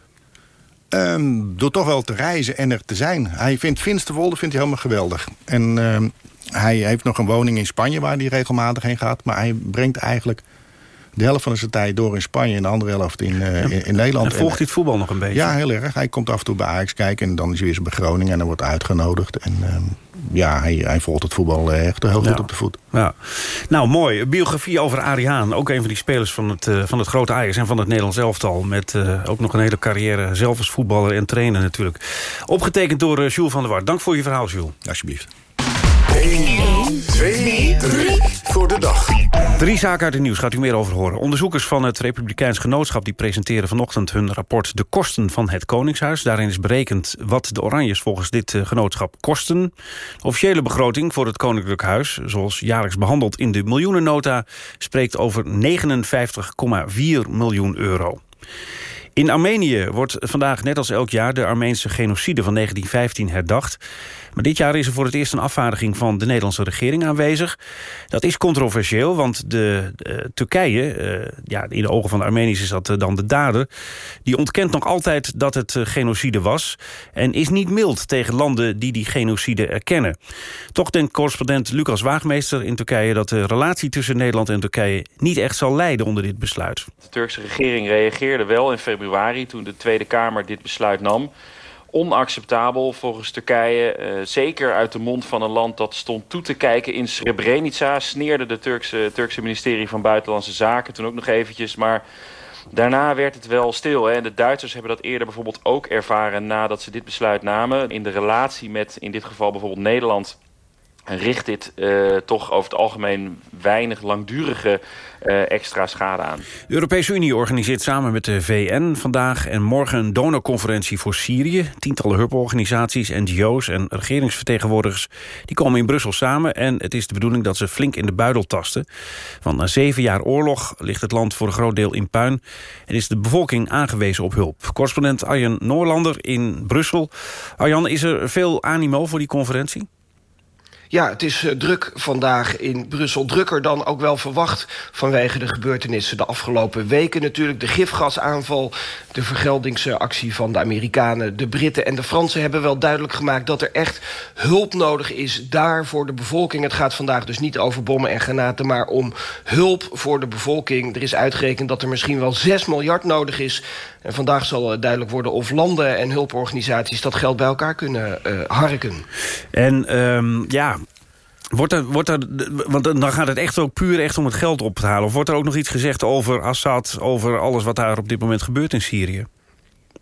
Um, door toch wel te reizen en er te zijn. Hij vindt Finsterwolde vindt hij helemaal geweldig. En um, hij heeft nog een woning in Spanje waar hij regelmatig heen gaat. Maar hij brengt eigenlijk de helft van zijn tijd door in Spanje... en de andere helft in, uh, in, in, Nederland. En volgt hij het voetbal nog een beetje? Ja, heel erg. Hij komt af en toe bij Ajax kijken... en dan is hij weer bij Groningen en dan wordt uitgenodigd. En uh, ja, hij, hij, volgt het voetbal echt heel goed ja. op de voet. Ja. Nou, mooi. Biografie over Arie Haan. Ook een van die spelers van het, uh, van het grote Ajax en van het Nederlands elftal. Met ook nog een hele carrière zelf als voetballer en trainer natuurlijk. Opgetekend door Jules van der Wart. Dank voor je verhaal, Jules. Alsjeblieft. 1, 2, 3 Drie zaken uit het nieuws gaat u meer over horen. Onderzoekers van het Republikeins Genootschap die presenteren vanochtend hun rapport De Kosten van het Koningshuis. Daarin is berekend wat de Oranjes volgens dit genootschap kosten. De officiële begroting voor het Koninklijk Huis, zoals jaarlijks behandeld in de miljoenennota, spreekt over 59,4 miljoen euro. In Armenië wordt vandaag net als elk jaar de Armeense genocide van 1915 herdacht. Maar dit jaar is er voor het eerst een afvaardiging van de Nederlandse regering aanwezig. Dat is controversieel, want de, de Turkije, uh, ja, in de ogen van de Armeniërs is dat uh, dan de dader... die ontkent nog altijd dat het genocide was... en is niet mild tegen landen die die genocide erkennen. Toch denkt correspondent Lucas Waagmeester in Turkije... dat de relatie tussen Nederland en Turkije niet echt zal lijden onder dit besluit. De Turkse regering reageerde wel in februari toen de Tweede Kamer dit besluit nam onacceptabel volgens Turkije. Uh, zeker uit de mond van een land dat stond toe te kijken in Srebrenica... sneerde de Turkse, Turkse ministerie van Buitenlandse Zaken toen ook nog eventjes... maar Daarna werd het wel stil. Hè. De Duitsers hebben dat eerder bijvoorbeeld ook ervaren... nadat ze dit besluit namen. In de relatie met, in dit geval bijvoorbeeld Nederland richt dit uh, toch over het algemeen weinig langdurige uh, extra schade aan. De Europese Unie organiseert samen met de VN vandaag en morgen een donorconferentie voor Syrië. Tientallen hulporganisaties, NGO's en regeringsvertegenwoordigers die komen in Brussel samen en het is de bedoeling dat ze flink in de buidel tasten. Want na zeven jaar oorlog ligt het land voor een groot deel in puin en is de bevolking aangewezen op hulp. Correspondent Arjen Noorlander in Brussel. Arjan, is er veel animo voor die conferentie? Ja, het is uh, druk vandaag in Brussel. Drukker dan ook wel verwacht vanwege de gebeurtenissen de afgelopen weken. Natuurlijk de gifgasaanval, de vergeldingsactie van de Amerikanen... de Britten en de Fransen hebben wel duidelijk gemaakt... dat er echt hulp nodig is daar voor de bevolking. Het gaat vandaag dus niet over bommen en granaten... maar om hulp voor de bevolking. Er is uitgerekend dat er misschien wel 6 miljard nodig is... En vandaag zal duidelijk worden of landen en hulporganisaties... dat geld bij elkaar kunnen uh, harken. En um, ja, Wordt er, wordt er, want dan gaat het echt ook puur echt om het geld op te halen. Of wordt er ook nog iets gezegd over Assad... over alles wat daar op dit moment gebeurt in Syrië?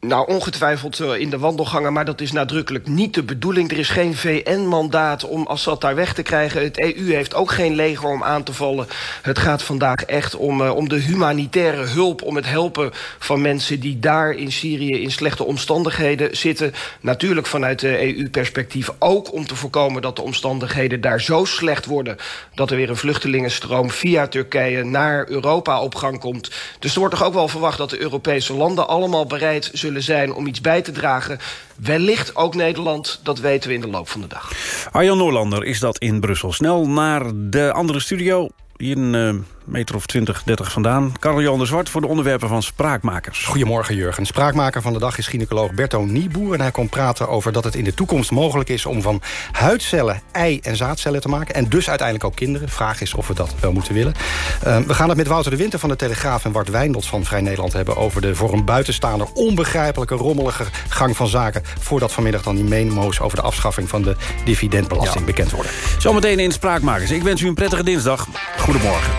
Nou, ongetwijfeld in de wandelgangen, maar dat is nadrukkelijk niet de bedoeling. Er is geen VN-mandaat om Assad daar weg te krijgen. Het EU heeft ook geen leger om aan te vallen. Het gaat vandaag echt om, uh, om de humanitaire hulp... om het helpen van mensen die daar in Syrië in slechte omstandigheden zitten. Natuurlijk vanuit de EU-perspectief ook om te voorkomen... dat de omstandigheden daar zo slecht worden... dat er weer een vluchtelingenstroom via Turkije naar Europa op gang komt. Dus er wordt toch ook wel verwacht dat de Europese landen allemaal bereid zullen zijn om iets bij te dragen. Wellicht ook Nederland, dat weten we in de loop van de dag. Arjan Noorlander is dat in Brussel. Snel naar de andere studio. In meter of 20, 30 vandaan. Karel-Jan de Zwart voor de onderwerpen van Spraakmakers. Goedemorgen Jurgen. Spraakmaker van de dag is gynaecoloog Berto Nieboer. En hij komt praten over dat het in de toekomst mogelijk is... om van huidcellen ei- en zaadcellen te maken. En dus uiteindelijk ook kinderen. Vraag is of we dat wel moeten willen. Uh, we gaan het met Wouter de Winter van de Telegraaf... en Bart Wijndels van Vrij Nederland hebben... over de voor een buitenstaander onbegrijpelijke rommelige gang van zaken... voordat vanmiddag dan die memo's over de afschaffing van de dividendbelasting ja. bekend worden. Zometeen in Spraakmakers. Ik wens u een prettige dinsdag. Goedemorgen.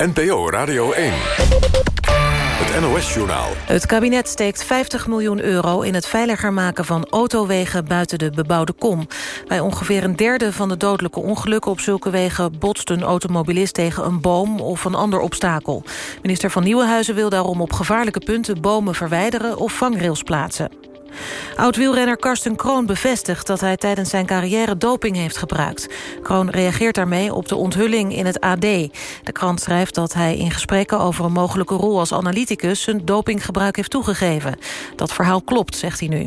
NPO Radio 1. Het NOS-journaal. Het kabinet steekt 50 miljoen euro in het veiliger maken van autowegen buiten de bebouwde kom. Bij ongeveer een derde van de dodelijke ongelukken op zulke wegen botst een automobilist tegen een boom of een ander obstakel. Minister van Nieuwenhuizen wil daarom op gevaarlijke punten bomen verwijderen of vangrails plaatsen. Oud-wielrenner Karsten Kroon bevestigt dat hij tijdens zijn carrière doping heeft gebruikt. Kroon reageert daarmee op de onthulling in het AD. De krant schrijft dat hij in gesprekken over een mogelijke rol als analyticus... zijn dopinggebruik heeft toegegeven. Dat verhaal klopt, zegt hij nu.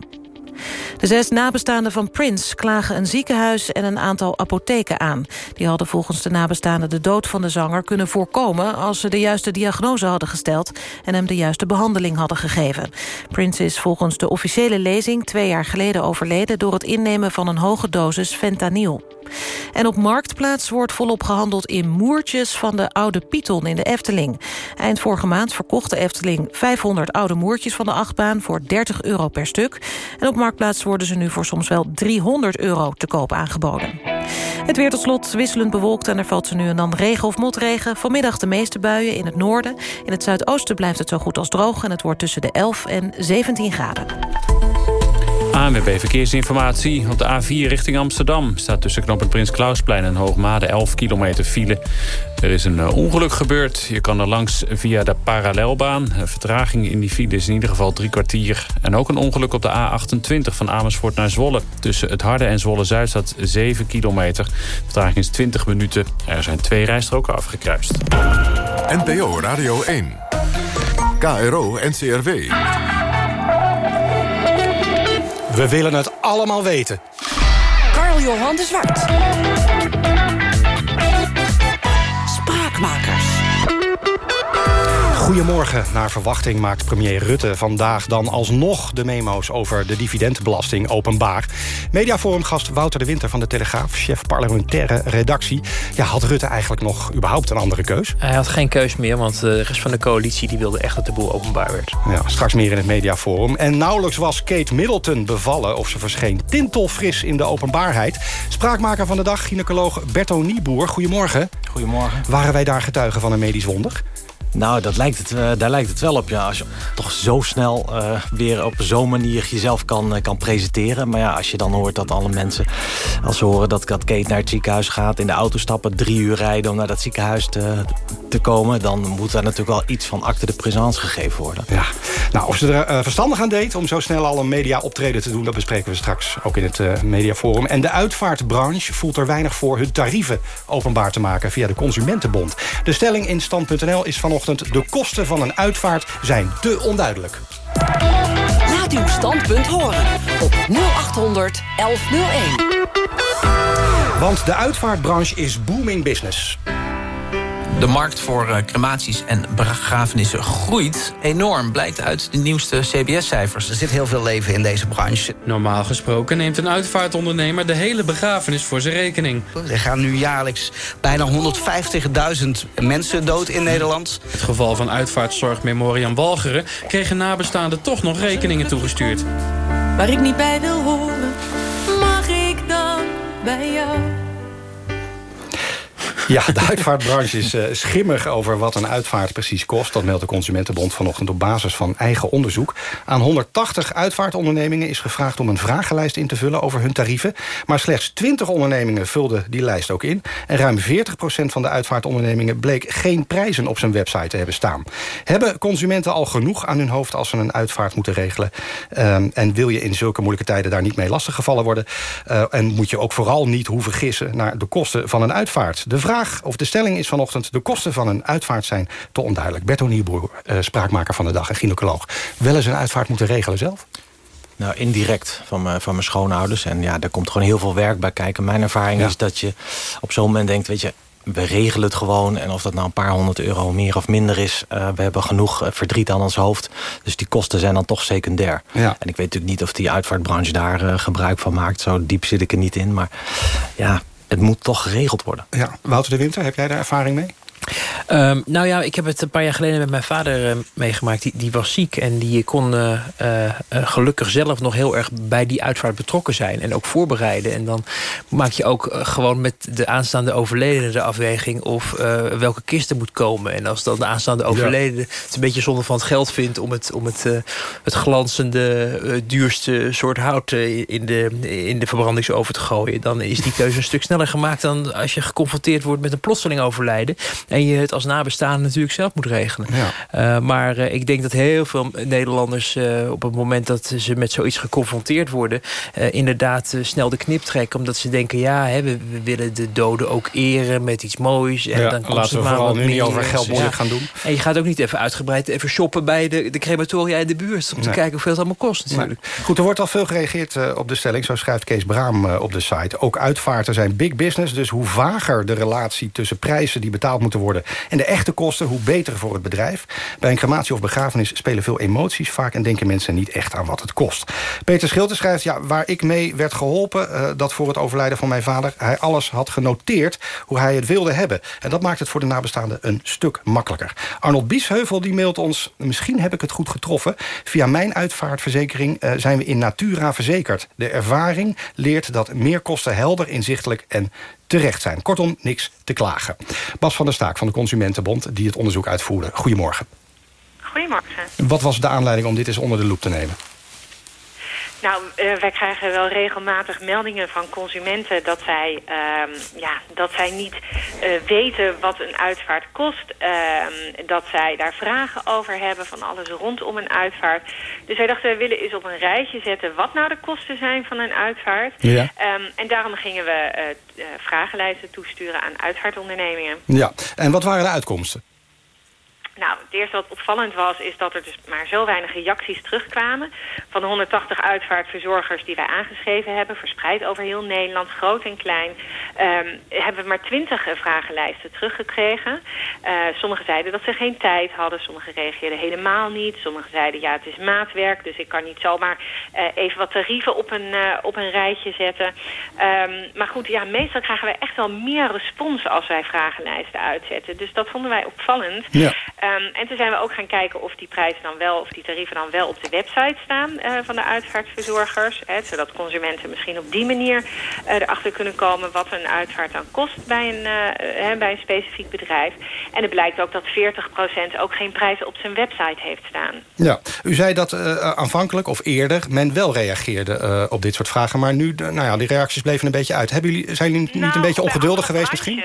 De zes nabestaanden van Prince klagen een ziekenhuis en een aantal apotheken aan. Die hadden volgens de nabestaanden de dood van de zanger kunnen voorkomen... als ze de juiste diagnose hadden gesteld en hem de juiste behandeling hadden gegeven. Prince is volgens de officiële lezing twee jaar geleden overleden... door het innemen van een hoge dosis fentanyl. En op Marktplaats wordt volop gehandeld in moertjes van de oude Python in de Efteling. Eind vorige maand verkocht de Efteling 500 oude moertjes van de achtbaan voor 30 euro per stuk. En op Marktplaats worden ze nu voor soms wel 300 euro te koop aangeboden. Het weer tot slot wisselend bewolkt en er valt ze nu en dan regen of motregen. Vanmiddag de meeste buien in het noorden. In het zuidoosten blijft het zo goed als droog en het wordt tussen de 11 en 17 graden. ANWB Verkeersinformatie. Op de A4 richting Amsterdam staat tussen knooppunt Prins Klausplein en Hoogmade 11 kilometer file. Er is een ongeluk gebeurd. Je kan er langs via de parallelbaan. Vertraging in die file is in ieder geval drie kwartier. En ook een ongeluk op de A28 van Amersfoort naar Zwolle. Tussen het Harde en Zwolle-Zuid staat 7 kilometer. Vertraging is 20 minuten. Er zijn twee rijstroken afgekruist. NPO Radio 1. KRO NCRW. We willen het allemaal weten. Karl-Johan de Zwart. Spraakmakers. Goedemorgen. Naar verwachting maakt premier Rutte vandaag dan alsnog de memo's over de dividendbelasting openbaar. Mediaforumgast Wouter de Winter van de Telegraaf, chef parlementaire redactie. Ja, had Rutte eigenlijk nog überhaupt een andere keus? Hij had geen keus meer, want de rest van de coalitie die wilde echt dat de boel openbaar werd. Ja, straks meer in het Mediaforum. En nauwelijks was Kate Middleton bevallen of ze verscheen tintelfris in de openbaarheid. Spraakmaker van de dag, gynaecoloog Berto Nieboer. Goedemorgen. Goedemorgen. Waren wij daar getuigen van een medisch wonder? Nou, dat lijkt het, uh, daar lijkt het wel op, ja. Als je toch zo snel uh, weer op zo'n manier jezelf kan, uh, kan presenteren. Maar ja, als je dan hoort dat alle mensen... als ze horen dat, dat Kate naar het ziekenhuis gaat... in de auto stappen, drie uur rijden om naar dat ziekenhuis te, te komen... dan moet daar natuurlijk wel iets van acte de présence gegeven worden. Ja, nou, of ze er verstandig aan deed om zo snel al een media optreden te doen... dat bespreken we straks ook in het mediaforum. En de uitvaartbranche voelt er weinig voor hun tarieven openbaar te maken... via de Consumentenbond. De stelling in stand.nl is vanochtend de kosten van een uitvaart zijn te onduidelijk. Laat uw standpunt horen op 0800 1101. Want de uitvaartbranche is booming business. De markt voor crematies en begrafenissen groeit enorm. Blijkt uit de nieuwste CBS-cijfers. Er zit heel veel leven in deze branche. Normaal gesproken neemt een uitvaartondernemer... de hele begrafenis voor zijn rekening. Er gaan nu jaarlijks bijna 150.000 mensen dood in Nederland. Het geval van uitvaartzorg Memoriam Walcheren... kregen nabestaanden toch nog rekeningen toegestuurd. Waar ik niet bij wil horen, mag ik dan bij jou? Ja, de uitvaartbranche is uh, schimmig over wat een uitvaart precies kost. Dat meldt de Consumentenbond vanochtend op basis van eigen onderzoek. Aan 180 uitvaartondernemingen is gevraagd om een vragenlijst in te vullen over hun tarieven. Maar slechts 20 ondernemingen vulden die lijst ook in. En ruim 40% van de uitvaartondernemingen bleek geen prijzen op zijn website te hebben staan. Hebben consumenten al genoeg aan hun hoofd als ze een uitvaart moeten regelen? Um, en wil je in zulke moeilijke tijden daar niet mee lastiggevallen worden? Uh, en moet je ook vooral niet hoeven gissen naar de kosten van een uitvaart? De vraag of de stelling is vanochtend... de kosten van een uitvaart zijn te onduidelijk. Berto Nieuwboer, uh, spraakmaker van de dag en gynaecoloog. Wel eens een uitvaart moeten regelen zelf? Nou, indirect van, mijn, van mijn schoonouders. En ja, daar komt gewoon heel veel werk bij kijken. Mijn ervaring ja. is dat je op zo'n moment denkt... weet je, we regelen het gewoon. En of dat nou een paar honderd euro meer of minder is... Uh, we hebben genoeg verdriet aan ons hoofd. Dus die kosten zijn dan toch secundair. Ja. En ik weet natuurlijk niet of die uitvaartbranche daar uh, gebruik van maakt. Zo diep zit ik er niet in. Maar ja, het moet toch geregeld worden. Ja. Wouter de Winter, heb jij daar ervaring mee? Um, nou ja, ik heb het een paar jaar geleden met mijn vader uh, meegemaakt. Die, die was ziek en die kon uh, uh, gelukkig zelf nog heel erg bij die uitvaart betrokken zijn. En ook voorbereiden. En dan maak je ook gewoon met de aanstaande overledene de afweging... of welke kist er moet komen. En als dan de aanstaande overledene ja. het een beetje zonde van het geld vindt... om het, om het, het glanzende, duurste soort hout in de, in de verbrandingsoven te gooien... dan is die keuze een stuk sneller gemaakt dan als je geconfronteerd wordt met een plotseling overlijden en je het als nabestaande natuurlijk zelf moet regelen. Ja. Uh, maar uh, ik denk dat heel veel Nederlanders uh, op het moment dat ze met zoiets geconfronteerd worden... inderdaad snel de knip trekken. Omdat ze denken, ja, hè, we, we, willen de doden ook eren met iets moois. En ja, dan komt laten we maar vooral nu niet over geld ja. gaan doen. En je gaat ook niet even uitgebreid even shoppen bij de, de crematoria in de buurt... om te kijken hoeveel het allemaal kost natuurlijk. Nee. Goed, er wordt al veel gereageerd uh, op de stelling. Zo schrijft Kees Braam uh, op de site. Ook uitvaarten zijn big business. Dus hoe vager de relatie tussen prijzen die betaald moeten worden... en de echte kosten, hoe beter voor het bedrijf. Bij een crematie of begrafenis spelen veel emoties vaak... en denken mensen niet echt aan wat het kost. Peter Schilte schrijft... Ja, waar ik mee werd geholpen, uh, dat voor het overlijden van mijn vader... hij alles had genoteerd hoe hij het wilde hebben. En dat maakt het voor de nabestaanden een stuk makkelijker. Arnold Biesheuvel die mailt ons... misschien heb ik het goed getroffen. Via mijn uitvaartverzekering uh, zijn we in Natura verzekerd. De ervaring leert dat meerkosten helder, inzichtelijk en terecht zijn. Kortom, niks te klagen. Bas van der Staak van de Consumentenbond, die het onderzoek uitvoerde. Goedemorgen. Goedemorgen. Wat was de aanleiding om dit eens onder de loep te nemen? Nou, uh, wij krijgen wel regelmatig meldingen van consumenten dat zij, uh, ja, dat zij niet uh, weten wat een uitvaart kost. dat zij daar vragen over hebben van alles rondom een uitvaart. Dus wij dachten, we willen eens op een rijtje zetten wat nou de kosten zijn van een uitvaart. Ja. Um, en daarom gingen we vragenlijsten toesturen aan uitvaartondernemingen. Ja, en wat waren de uitkomsten? Nou, het eerste wat opvallend was, is dat er dus maar zo weinig reacties terugkwamen. Van de 180 uitvaartverzorgers die wij aangeschreven hebben, verspreid over heel Nederland, groot en klein, um, hebben we maar 20 vragenlijsten teruggekregen. Uh, sommigen zeiden dat ze geen tijd hadden, sommigen reageerden helemaal niet. Sommigen zeiden, ja, het is maatwerk, dus ik kan niet zomaar uh, even wat tarieven op een, op een rijtje zetten. Um, maar goed, ja, meestal krijgen wij echt wel meer respons als wij vragenlijsten uitzetten. Dus dat vonden wij opvallend. Ja. Um, en toen zijn we ook gaan kijken of die prijzen dan wel, of die tarieven dan wel op de website staan uh, van de uitvaartverzorgers. Hè, zodat consumenten misschien op die manier uh, erachter kunnen komen wat een uitvaart dan kost bij een, uh, hè, bij een specifiek bedrijf. En het blijkt ook dat 40% ook geen prijzen op zijn website heeft staan. Ja, u zei dat aanvankelijk of eerder men wel reageerde op dit soort vragen. Maar nu, nou ja, die reacties bleven een beetje uit. Hebben jullie, zijn jullie nou, niet een beetje ongeduldig geweest misschien?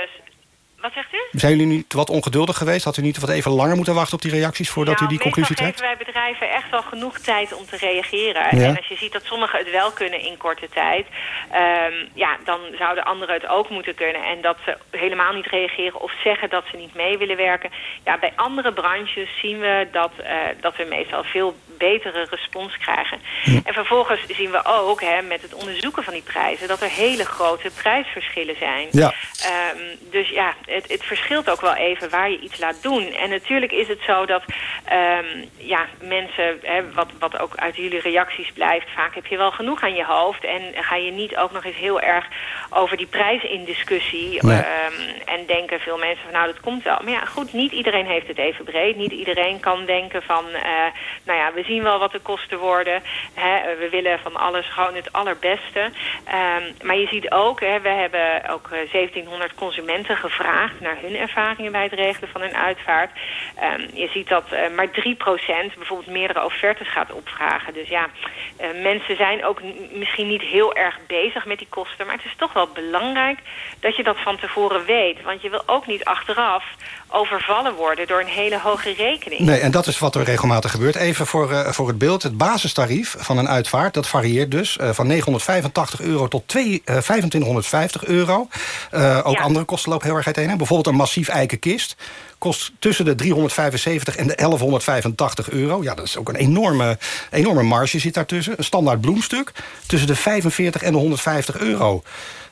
Wat zegt u? Zijn jullie niet wat ongeduldig geweest? Had u niet wat even langer moeten wachten op die reacties... voordat nou, u die conclusie trekt? geven wij bedrijven echt wel genoeg tijd om te reageren. Ja. En als je ziet dat sommigen het wel kunnen in korte tijd... Um, ja, dan zouden anderen het ook moeten kunnen. En dat ze helemaal niet reageren of zeggen dat ze niet mee willen werken. Ja, bij andere branches zien we dat, uh, dat we meestal veel betere respons krijgen. Ja. En vervolgens zien we ook hè, met het onderzoeken van die prijzen... dat er hele grote prijsverschillen zijn. Ja. Um, dus ja, het, het verschilt ook wel even waar je iets laat doen. En natuurlijk is het zo dat um, ja, mensen, hè, wat, wat ook uit jullie reacties blijft... vaak heb je wel genoeg aan je hoofd... en ga je niet ook nog eens heel erg over die prijzen in discussie... Nee. Um, en denken veel mensen van nou, dat komt wel. Maar ja, goed, niet iedereen heeft het even breed. Niet iedereen kan denken van, uh, nou ja, we zien wel wat de kosten worden. Hè, we willen van alles gewoon het allerbeste. Um, maar je ziet ook, hè, we hebben ook uh, 1700 consumenten gevraagd... naar hun ervaringen bij het regelen van een uitvaart. Um, je ziet dat uh, maar 3% bijvoorbeeld meerdere offertes gaat opvragen. Dus ja, uh, mensen zijn ook misschien niet heel erg bezig met die kosten... maar het is toch wel belangrijk dat je dat van tevoren weet. Want je wil ook niet achteraf overvallen worden door een hele hoge rekening. Nee, en dat is wat er regelmatig gebeurt. Even voor, uh, voor het beeld. Het basistarief van een uitvaart, dat varieert dus uh, van 985 euro tot 2, uh, 2550 euro. Uh, ook ja. andere kosten lopen heel erg uiteen. Bijvoorbeeld een massief eiken kist kost tussen de 375 en de 1185 euro. Ja, dat is ook een enorme, enorme marge zit daartussen. Een standaard bloemstuk tussen de 45 en de 150 euro.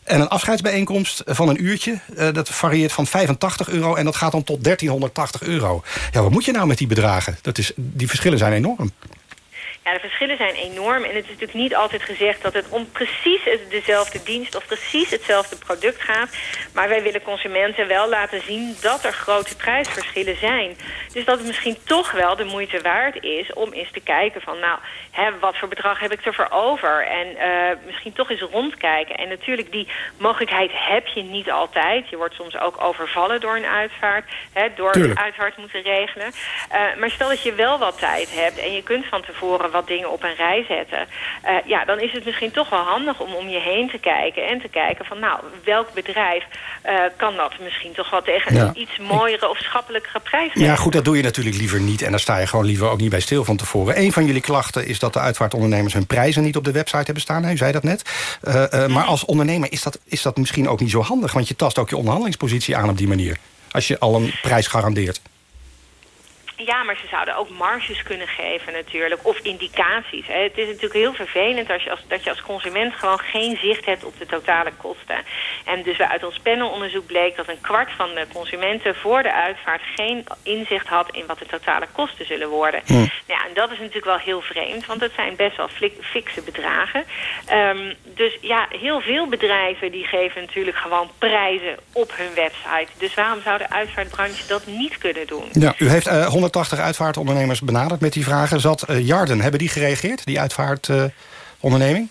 En een afscheidsbijeenkomst van een uurtje, eh, dat varieert van 85 euro... en dat gaat dan tot 1380 euro. Ja, wat moet je nou met die bedragen? Dat is, die verschillen zijn enorm. Ja, de verschillen zijn enorm en het is natuurlijk niet altijd gezegd dat het om precies dezelfde dienst of precies hetzelfde product gaat. Maar wij willen consumenten wel laten zien dat er grote prijsverschillen zijn. Dus dat het misschien toch wel de moeite waard is om eens te kijken van nou, hè, wat voor bedrag heb ik ervoor over? En eh, misschien toch eens rondkijken. En natuurlijk die mogelijkheid heb je niet altijd. Je wordt soms ook overvallen door een uitvaart, hè, door Tuurlijk. een uitvaart moeten regelen. Eh, maar stel dat je wel wat tijd hebt en je kunt van tevoren wat dingen op een rij zetten. eh, ja, dan is het misschien toch wel handig om om je heen te kijken en te kijken van nou, welk bedrijf eh, kan dat misschien toch wel tegen Ja. een iets mooiere of schappelijkere prijs Ja, goed, dat doe je natuurlijk liever niet. En daar sta je gewoon liever ook niet bij stil van tevoren. Een van jullie klachten is dat de uitvaartondernemers hun prijzen niet op de website hebben staan. U zei dat net. Eh, eh, maar als ondernemer is dat, is dat misschien ook niet zo handig. Want je tast ook je onderhandelingspositie aan op die manier. Als je al een prijs garandeert. Ja, maar ze zouden ook marges kunnen geven natuurlijk. Of indicaties. Hè. Het is natuurlijk heel vervelend als je als, dat je als consument gewoon geen zicht hebt op de totale kosten. En dus uit ons panelonderzoek bleek dat een kwart van de consumenten voor de uitvaart geen inzicht had in wat de totale kosten zullen worden. Hm. Ja, en dat is natuurlijk wel heel vreemd, want het zijn best wel flik- fikse bedragen. Ehm, dus ja, heel veel bedrijven die geven natuurlijk gewoon prijzen op hun website. Dus waarom zou de uitvaartbranche dat niet kunnen doen? Ja, u heeft eh, 180 uitvaartondernemers benaderd met die vragen. Zat eh, Jarden, hebben die gereageerd, die uitvaartonderneming?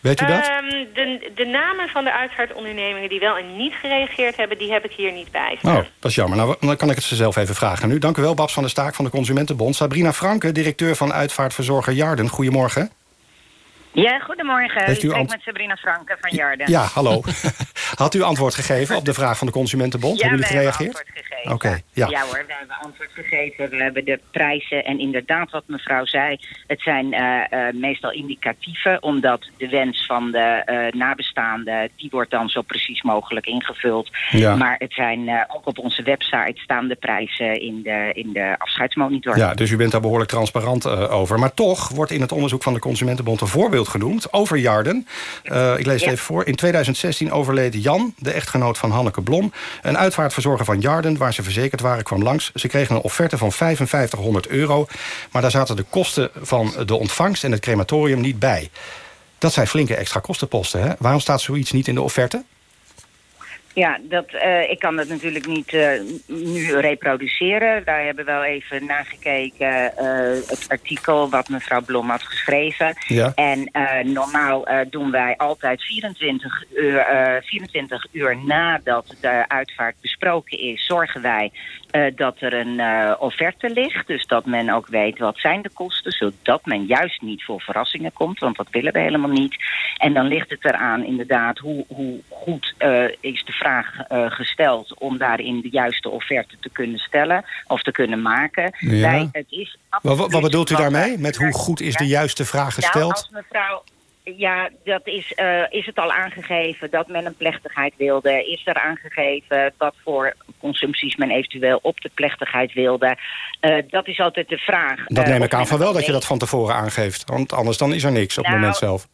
Weet u dat? Ehm, de, de namen van de uitvaartondernemingen die wel en niet gereageerd hebben, die heb ik hier niet bij. Oh, dat is jammer. Nou, dan kan ik het ze zelf even vragen nu. Dank u wel, Babs van der Staak van de Consumentenbond. Sabrina Franke, directeur van uitvaartverzorger Jarden. Goedemorgen. Ja, goedemorgen. Heeft u spreekt ant- met Sabrina Franke van Jarden. Ja, hallo. <laughs> Had u antwoord gegeven op de vraag van de Consumentenbond? Ja, hebben jullie gereageerd? antwoord gegeven. Oké, ja. ja hoor, we hebben antwoord gegeven. We hebben de prijzen en inderdaad wat mevrouw zei. Het zijn eh, eh, meestal indicatieven, omdat de wens van de eh nabestaanden... die wordt dan zo precies mogelijk ingevuld. Ja. Maar het zijn ook op onze website staan de prijzen in de, in de afscheidsmonitor. Ja, dus u bent daar behoorlijk transparant over. Maar toch wordt in het onderzoek van de Consumentenbond een voorbeeld genoemd over Jarden. Ik lees het Ja. even voor. In 2016 overleed Jan, de echtgenoot van Hanneke Blom. Een uitvaartverzorger van Jarden, waar ze verzekerd waren, kwam langs. Ze kregen een offerte van 5500 euro. Maar daar zaten de kosten van de ontvangst en het crematorium niet bij. Dat zijn flinke extra kostenposten. Hè? Waarom staat zoiets niet in de offerte? Ja, dat, eh, ik kan dat natuurlijk niet eh, nu reproduceren. Wij hebben wel even nagekeken eh, het artikel wat mevrouw Blom had geschreven. Ja. En normaal doen wij altijd 24 uur, eh, 24 uur nadat de uitvaart besproken is... zorgen wij eh, dat er een eh, offerte ligt. Dus dat men ook weet wat zijn de kosten... zodat men juist niet voor verrassingen komt. Want dat willen we helemaal niet. En dan ligt het eraan inderdaad hoe, hoe goed eh, is de vraag gesteld... om daarin de juiste offerte te kunnen stellen of te kunnen maken. Ja. Wij, het is Wat, wat, bedoelt u daarmee? Met hoe goed is de juiste vraag nou, gesteld? als mevrouw... Ja, dat is, eh, is het al aangegeven dat men een plechtigheid wilde? Is er aangegeven wat voor consumpties men eventueel op de plechtigheid wilde? Eh, dat is altijd de vraag. Dat eh, neem ik aan van wel dat je dat van tevoren aangeeft. Want anders dan is er niks op het Nou, moment zelf.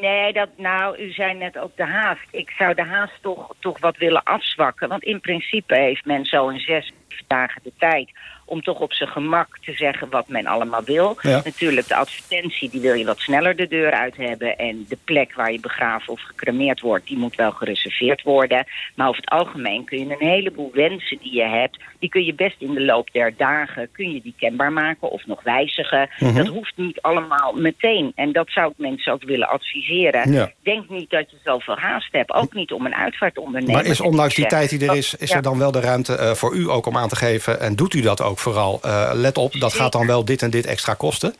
Nee, dat, nou, u zei net ook de haast. Ik zou de haast toch, toch wat willen afzwakken. Want in principe heeft men zo in zes dagen de tijd om toch op zijn gemak te zeggen wat men allemaal wil. Ja. Natuurlijk, de advertentie die wil je wat sneller de deur uit hebben. En de plek waar je begraven of gecremeerd wordt, die moet wel gereserveerd worden. Maar over het algemeen kun je een heleboel wensen die je hebt, die kun je best in de loop der dagen, kun je die kenbaar maken of nog wijzigen. Mhm. Dat hoeft niet allemaal meteen. En dat zou ik mensen ook willen adviseren. Ja. Denk niet dat je zoveel haast hebt. Ook niet om een uitvaartondernemer. Maar is ondanks die tijd die er is... is er dan wel de ruimte eh, voor u ook om aan te geven... en doet u dat ook vooral? eh, let op, dat gaat dan wel dit en dit extra kosten?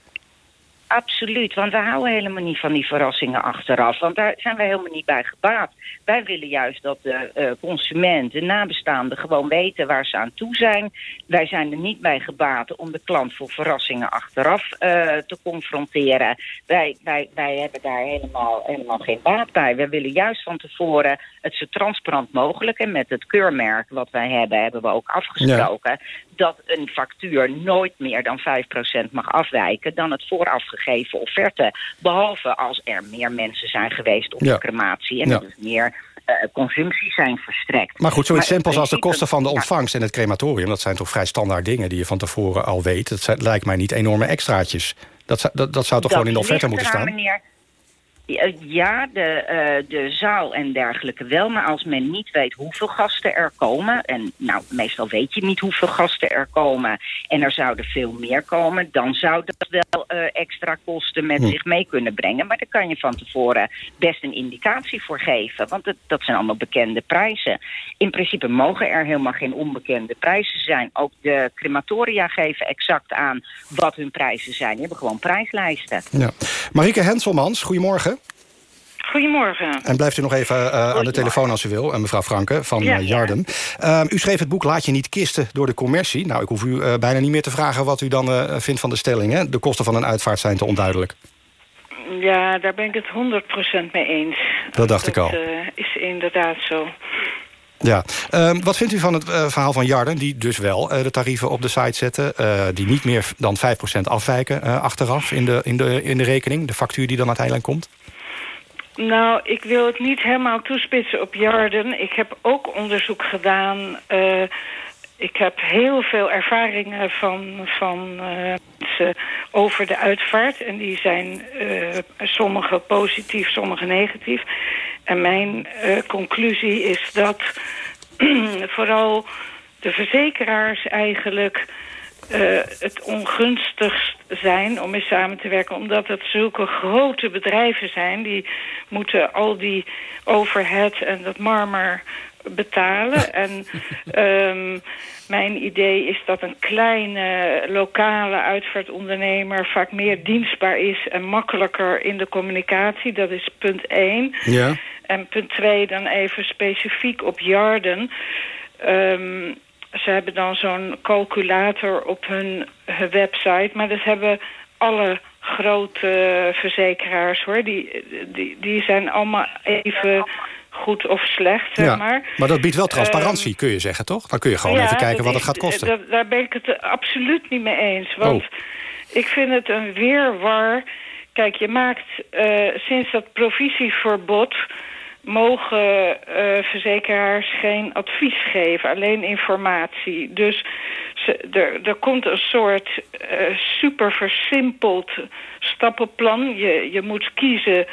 Absoluut, want we houden helemaal niet van die verrassingen achteraf. Want daar zijn wij helemaal niet bij gebaat. Wij willen juist dat de eh, consument, de nabestaanden, gewoon weten waar ze aan toe zijn. Wij zijn er niet bij gebaat om de klant voor verrassingen achteraf eh, te confronteren. Wij, wij, wij hebben daar helemaal, helemaal geen baat bij. We willen juist van tevoren het zo transparant mogelijk. En met het keurmerk wat wij hebben, hebben we ook afgesproken dat een factuur nooit meer dan 5% mag afwijken dan het vooraf gegeven offerte. Behalve als er meer mensen zijn geweest op Ja. de crematie... en Ja. er dus meer eh, consumptie zijn verstrekt. Maar goed, zoiets simpels als de kosten van de ontvangst en het crematorium... dat zijn toch vrij standaard dingen die je van tevoren al weet. Dat zijn, lijkt mij niet enorme extraatjes. Dat, zou- dat, dat zou toch gewoon in de offerte moeten staan? meneer. Ja, de, eh, de zaal en dergelijke wel. Maar als men niet weet hoeveel gasten er komen... en nou, meestal weet je niet hoeveel gasten er komen... en er zouden veel meer komen... dan zou dat wel eh, extra kosten met Hm. zich mee kunnen brengen. Maar daar kan je van tevoren best een indicatie voor geven. Want het, dat zijn allemaal bekende prijzen. In principe mogen er helemaal geen onbekende prijzen zijn. Ook de crematoria geven exact aan wat hun prijzen zijn. Die hebben gewoon prijslijsten. Ja. Marieke Henselmans, goedemorgen. Goedemorgen. En blijft u nog even eh, aan de telefoon als u wil. En mevrouw Franke van Ja, eh, Jarden. Ehm, u schreef het boek Laat je niet kisten door de commercie. Nou, ik hoef u eh, bijna niet meer te vragen wat u dan eh, vindt van de stelling. Hè? De kosten van een uitvaart zijn te onduidelijk. Ja, daar ben ik het 100% mee eens. Dat dacht ik al. Dat eh, is inderdaad zo. Ja. Ehm, wat vindt u van het eh, verhaal van Jarden... die dus wel eh, de tarieven op de site zetten... eh, die niet meer dan 5% afwijken eh, achteraf in de, in, de, in de rekening... de factuur die dan uiteindelijk komt? Nou, ik wil het niet helemaal toespitsen op Jarden. Ik heb ook onderzoek gedaan. eh, ik heb heel veel ervaringen van, van eh, mensen over de uitvaart. En die zijn eh, sommige positief, sommige negatief. En mijn conclusie is dat <clears throat> vooral de verzekeraars eigenlijk het ongunstigst zijn om mee samen te werken. Omdat het zulke grote bedrijven zijn. Die moeten al die overhead en dat marmer betalen. en ehm, mijn idee is dat een kleine lokale uitvaartondernemer vaak meer dienstbaar is en makkelijker in de communicatie. Dat is punt één. Ja. En punt twee dan even specifiek op Jarden. Ehm, ze hebben dan zo'n calculator op hun, hun website. Maar dat hebben alle grote verzekeraars hoor. Die, die, die zijn allemaal even goed of slecht, zeg ja. maar. maar dat biedt wel transparantie, kun je zeggen, toch? Dan kun je gewoon Ja, even kijken wat het gaat kosten. dat- daar ben ik het absoluut niet mee eens. Want Oh. ik vind het een weerwar. Kijk, je maakt eh, sinds dat provisieverbod mogen eh, verzekeraars geen advies geven, alleen informatie. Dus ze, er, er komt een soort eh, super versimpeld stappenplan. Je, je moet kiezen,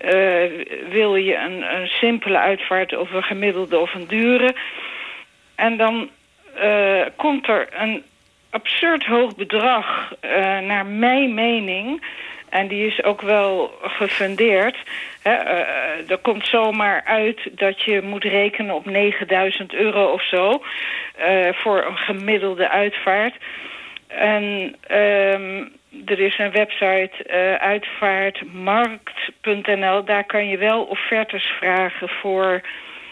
eh, wil je een, een simpele uitvaart of een gemiddelde of een dure. En dan komt er een absurd hoog bedrag, naar mijn mening... en die is ook wel gefundeerd... Hè, eh, er komt zomaar uit dat je moet rekenen op 9000 euro of zo... eh, voor een gemiddelde uitvaart. En ehm, er is een website, eh, uitvaartmarkt.nl. Daar kan je wel offertes vragen voor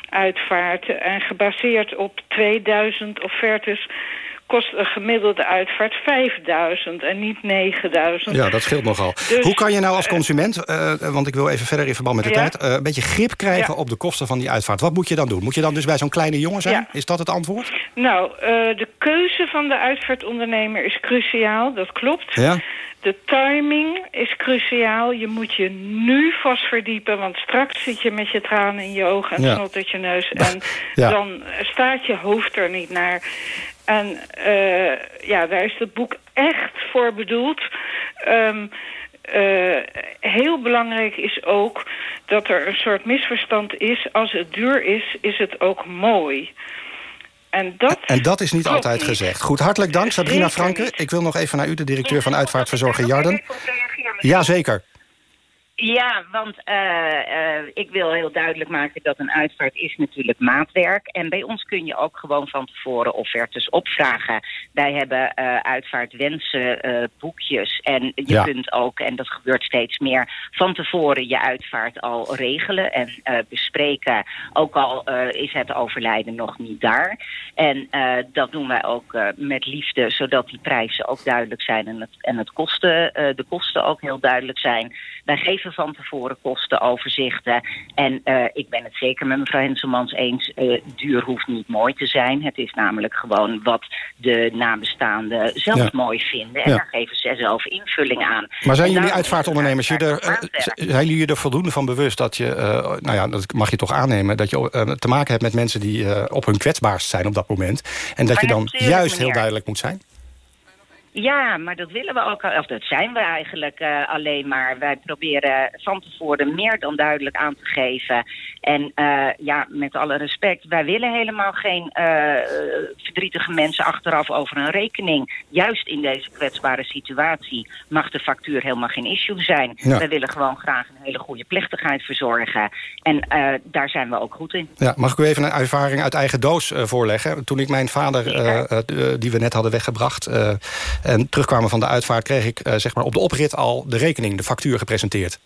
uitvaarten. En gebaseerd op 2000 offertes kost een gemiddelde uitvaart 5000 en niet 9000. Ja, dat scheelt nogal. Dus, Hoe kan je nou als consument, eh, want ik wil even verder in verband met de Ja. tijd... eh, een beetje grip krijgen Ja. op de kosten van die uitvaart? Wat moet je dan doen? Moet je dan dus bij zo'n kleine jongen zijn? Ja. Is dat het antwoord? Nou, eh, de keuze van de uitvaartondernemer is cruciaal, dat klopt. Ja. De timing is cruciaal. Je moet je nu vast verdiepen, want straks zit je met je tranen in je ogen en snot uit je neus. En <laughs> dan staat je hoofd er niet naar. En eh, ja, daar is het boek echt voor bedoeld. Ehm, eh, heel belangrijk is ook dat er een soort misverstand is. Als het duur is, is het ook mooi. En dat, En dat is niet altijd niet. gezegd. Goed, hartelijk dank, Sabrina Franke. Ik wil nog even naar u, de directeur van Uitvaartverzorger Jarden. Jazeker. Ja, want eh, eh, ik wil heel duidelijk maken dat een uitvaart is natuurlijk maatwerk. En bij ons kun je ook gewoon van tevoren offertes opvragen. Wij hebben eh uitvaartwensen, boekjes. En je Ja. kunt ook, en dat gebeurt steeds meer, van tevoren je uitvaart al regelen en bespreken. Ook al is het overlijden nog niet daar. En dat doen wij ook met liefde, zodat die prijzen ook duidelijk zijn en, het, en het kosten, de kosten ook heel duidelijk zijn. Wij geven van tevoren kostenoverzichten. En eh, ik ben het zeker met mevrouw Henselmans eens. eh, duur hoeft niet mooi te zijn. Het is namelijk gewoon wat de nabestaanden zelf Ja. mooi vinden. En Ja. daar geven zij zelf invulling aan. Maar zijn jullie uitvaartondernemers... je er, eh, zijn jullie er voldoende van bewust dat je... nou ja, dat mag je toch aannemen... dat je te maken hebt met mensen die op hun kwetsbaarst zijn op dat moment. En dat Maar je dan juist heel duidelijk moet zijn? Ja, maar dat willen we ook, al- of dat zijn we eigenlijk eh, alleen maar. Wij proberen van tevoren meer dan duidelijk aan te geven. En eh, ja, met alle respect, wij willen helemaal geen eh, verdrietige mensen achteraf over een rekening. Juist in deze kwetsbare situatie mag de factuur helemaal geen issue zijn. Ja. Wij willen gewoon graag een hele goede plechtigheid verzorgen. En daar zijn we ook goed in. Ja, mag ik u even een ervaring uit eigen doos voorleggen? Toen ik mijn vader, de- die we net hadden weggebracht... eh, en terugkwamen van de uitvaart... kreeg ik eh, zeg maar op de oprit al de rekening, de factuur gepresenteerd.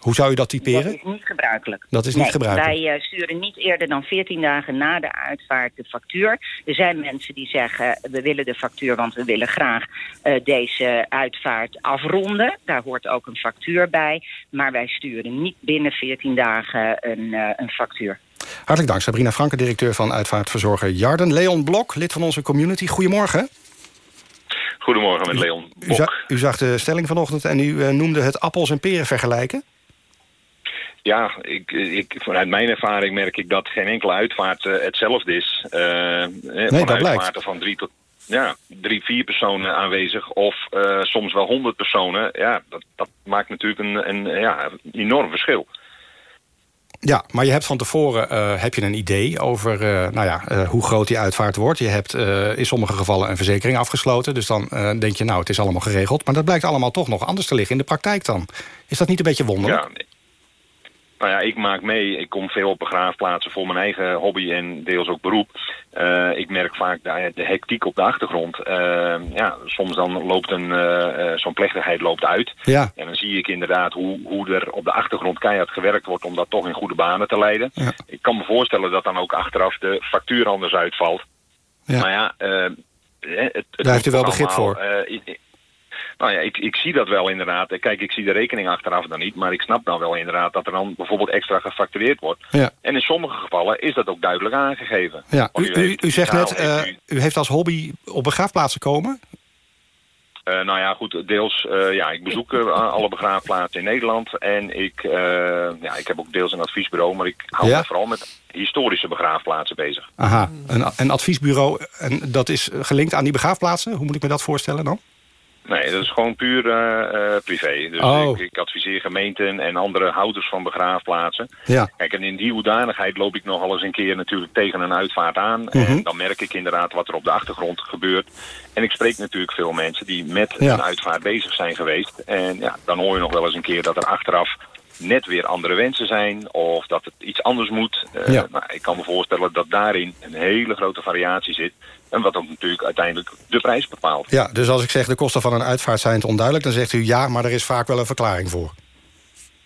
Hoe zou u dat typeren? Dat is niet gebruikelijk. Dat is niet gebruikelijk. Wij eh, sturen niet eerder dan 14 dagen na de uitvaart de factuur. Er zijn mensen die zeggen, we willen de factuur... want we willen graag eh, deze uitvaart afronden. Daar hoort ook een factuur bij. Maar wij sturen niet binnen 14 dagen een, eh, een factuur. Hartelijk dank, Sabrina Franke, directeur van uitvaartverzorger Jarden. Leon Blok, lid van onze community. Goedemorgen. Goedemorgen met Leon U, za- u zag de stelling vanochtend en u eh, noemde het appels en peren vergelijken. Ja, ik, ik, vanuit mijn ervaring merk ik dat geen enkele uitvaart eh, hetzelfde is. Eh, van dat uitvaarten van drie tot ja, drie, vier personen aanwezig of soms wel honderd personen. Ja, dat, dat maakt natuurlijk een, een, ja, een enorm verschil. Ja, maar je hebt van tevoren eh, heb je een idee over eh, nou ja, eh, hoe groot die uitvaart wordt. Je hebt in sommige gevallen een verzekering afgesloten. Dus dan denk je, nou, het is allemaal geregeld. Maar dat blijkt allemaal toch nog anders te liggen in de praktijk dan. Is dat niet een beetje wonderlijk? Ja. Nou ja, ik maak mee. Ik kom veel op begraafplaatsen voor mijn eigen hobby en deels ook beroep. Eh, ik merk vaak de, de hectiek op de achtergrond. Eh, ja, soms dan loopt een, eh, zo'n plechtigheid loopt uit. Ja. En dan zie ik inderdaad hoe, hoe er op de achtergrond keihard gewerkt wordt om dat toch in goede banen te leiden. Ja. Ik kan me voorstellen dat dan ook achteraf de factuur anders uitvalt. Ja. Maar ja, het, het Daar heeft u wel begrip voor. Nou ja, ik, ik zie dat wel inderdaad. Kijk, ik zie de rekening achteraf dan niet. Maar ik snap dan wel inderdaad dat er dan bijvoorbeeld extra gefactureerd wordt. Ja. En in sommige gevallen is dat ook duidelijk aangegeven. Ja, u, u, heeft- u zegt nou, net, eh, u- heeft als hobby op begraafplaatsen komen. eh, nou ja, goed, deels, eh, ja, ik bezoek alle begraafplaatsen in Nederland. En ik, ja, ik heb ook deels een adviesbureau, maar ik hou Ja? me vooral met historische begraafplaatsen bezig. Aha, een, een adviesbureau. En dat is gelinkt aan die begraafplaatsen. Hoe moet ik me dat voorstellen dan? Nee, dat is gewoon puur eh, eh, privé. Dus Oh. ik, ik adviseer gemeenten en andere houders van begraafplaatsen. Ja. Kijk, en in die hoedanigheid loop ik nogal eens een keer natuurlijk tegen een uitvaart aan. Mhm. En dan merk ik inderdaad wat er op de achtergrond gebeurt. En ik spreek natuurlijk veel mensen die met Ja. een uitvaart bezig zijn geweest. En ja, dan hoor je nog wel eens een keer dat er achteraf net weer andere wensen zijn. Of dat het iets anders moet. Eh, Ja. ik kan me voorstellen dat daarin een hele grote variatie zit. En wat ook natuurlijk uiteindelijk de prijs bepaalt. Ja, dus als ik zeg de kosten van een uitvaart zijn te onduidelijk... dan zegt u ja, maar er is vaak wel een verklaring voor.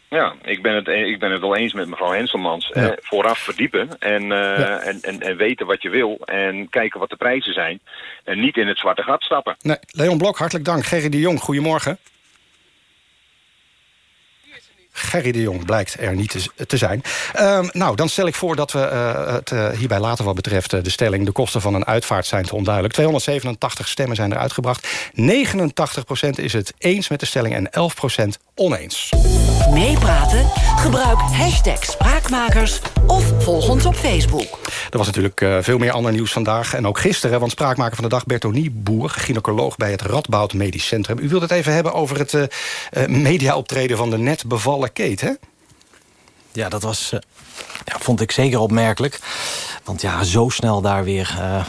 Ja, ik ben het, ik ben het wel eens met mevrouw Henselmans. Ja. Eh, vooraf verdiepen en, eh, en, en, en weten wat je wil. En kijken wat de prijzen zijn. En niet in het zwarte gat stappen. Nee, Leon Blok, hartelijk dank. Gerry de Jong, goedemorgen. Gerry de Jong blijkt er niet te, te zijn. Ehm, nou, dan stel ik voor dat we eh, het eh, hierbij later wat betreft... eh, de stelling, de kosten van een uitvaart zijn te onduidelijk. 287 stemmen zijn er uitgebracht. 89% is het eens met de stelling en 11% oneens. Meepraten? Gebruik hashtag Spraakmakers of volg ons op Facebook. Er was natuurlijk veel meer ander nieuws vandaag. En ook gisteren, want spraakmaker van de dag Bertonie Boer... gynaecoloog bij het Radboud Medisch Centrum. U wilt het even hebben over het mediaoptreden van de net bevallen Kate, hè? Ja, dat was, eh, ja, vond ik zeker opmerkelijk. Want ja, zo snel daar weer eh,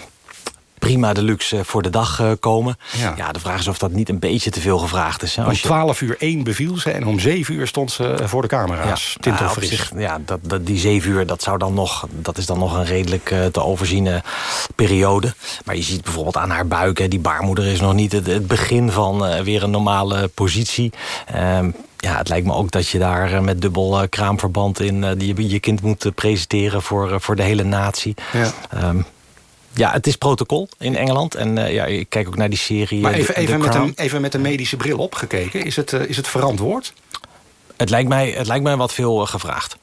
prima de luxe voor de dag eh, komen. Ja. de vraag is of dat niet een beetje te veel gevraagd is. Hè? Om 12 uur 1 beviel ze en om 7 uur stond ze eh, voor de camera's. nou, Tintelfris. zich, ja, dat, dat, die zeven uur, dat, zou dan nog, dat is dan nog een redelijk eh, te overziene periode. Maar je ziet bijvoorbeeld aan haar buik... Hè, die baarmoeder is nog niet het, het begin van eh, weer een normale positie. Ehm, ja, het lijkt me ook dat je daar eh, met dubbel eh, kraamverband in... eh, die je je kind moet presenteren voor, voor de hele natie. Ja. Ehm, ja, het is protocol in Engeland. En eh, ja, ik kijk ook naar die serie... Maar even, even, met een, even met een medische bril opgekeken. Is het, is het verantwoord? Het lijkt mij, het lijkt mij wat veel gevraagd.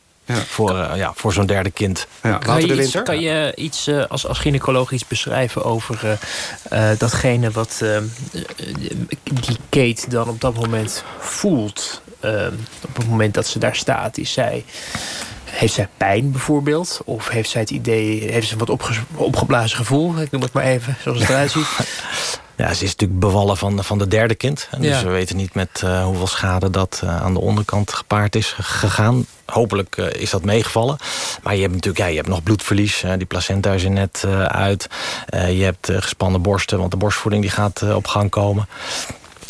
Voor, eh, ja, voor zo'n derde kind. kan, je iets, kan je iets als, als gynaecoloog iets beschrijven over eh, eh, datgene wat eh, eh, die Kate dan op dat moment voelt? Eh, op het moment dat ze daar staat, is zij. Heeft zij pijn bijvoorbeeld? Of heeft zij het idee, heeft ze een wat opge- opgeblazen gevoel? Ik noem het maar even, zoals het eruit ziet. <laughs> Ja, ze is natuurlijk bevallen van, van de derde kind. Dus Ja. we weten niet met eh, hoeveel schade dat eh, aan de onderkant gepaard is gegaan. Hopelijk eh, is dat meegevallen. Maar je hebt natuurlijk ja, je hebt nog bloedverlies. die placenta is er net uit. Je hebt gespannen borsten, want de borstvoeding die gaat op gang komen.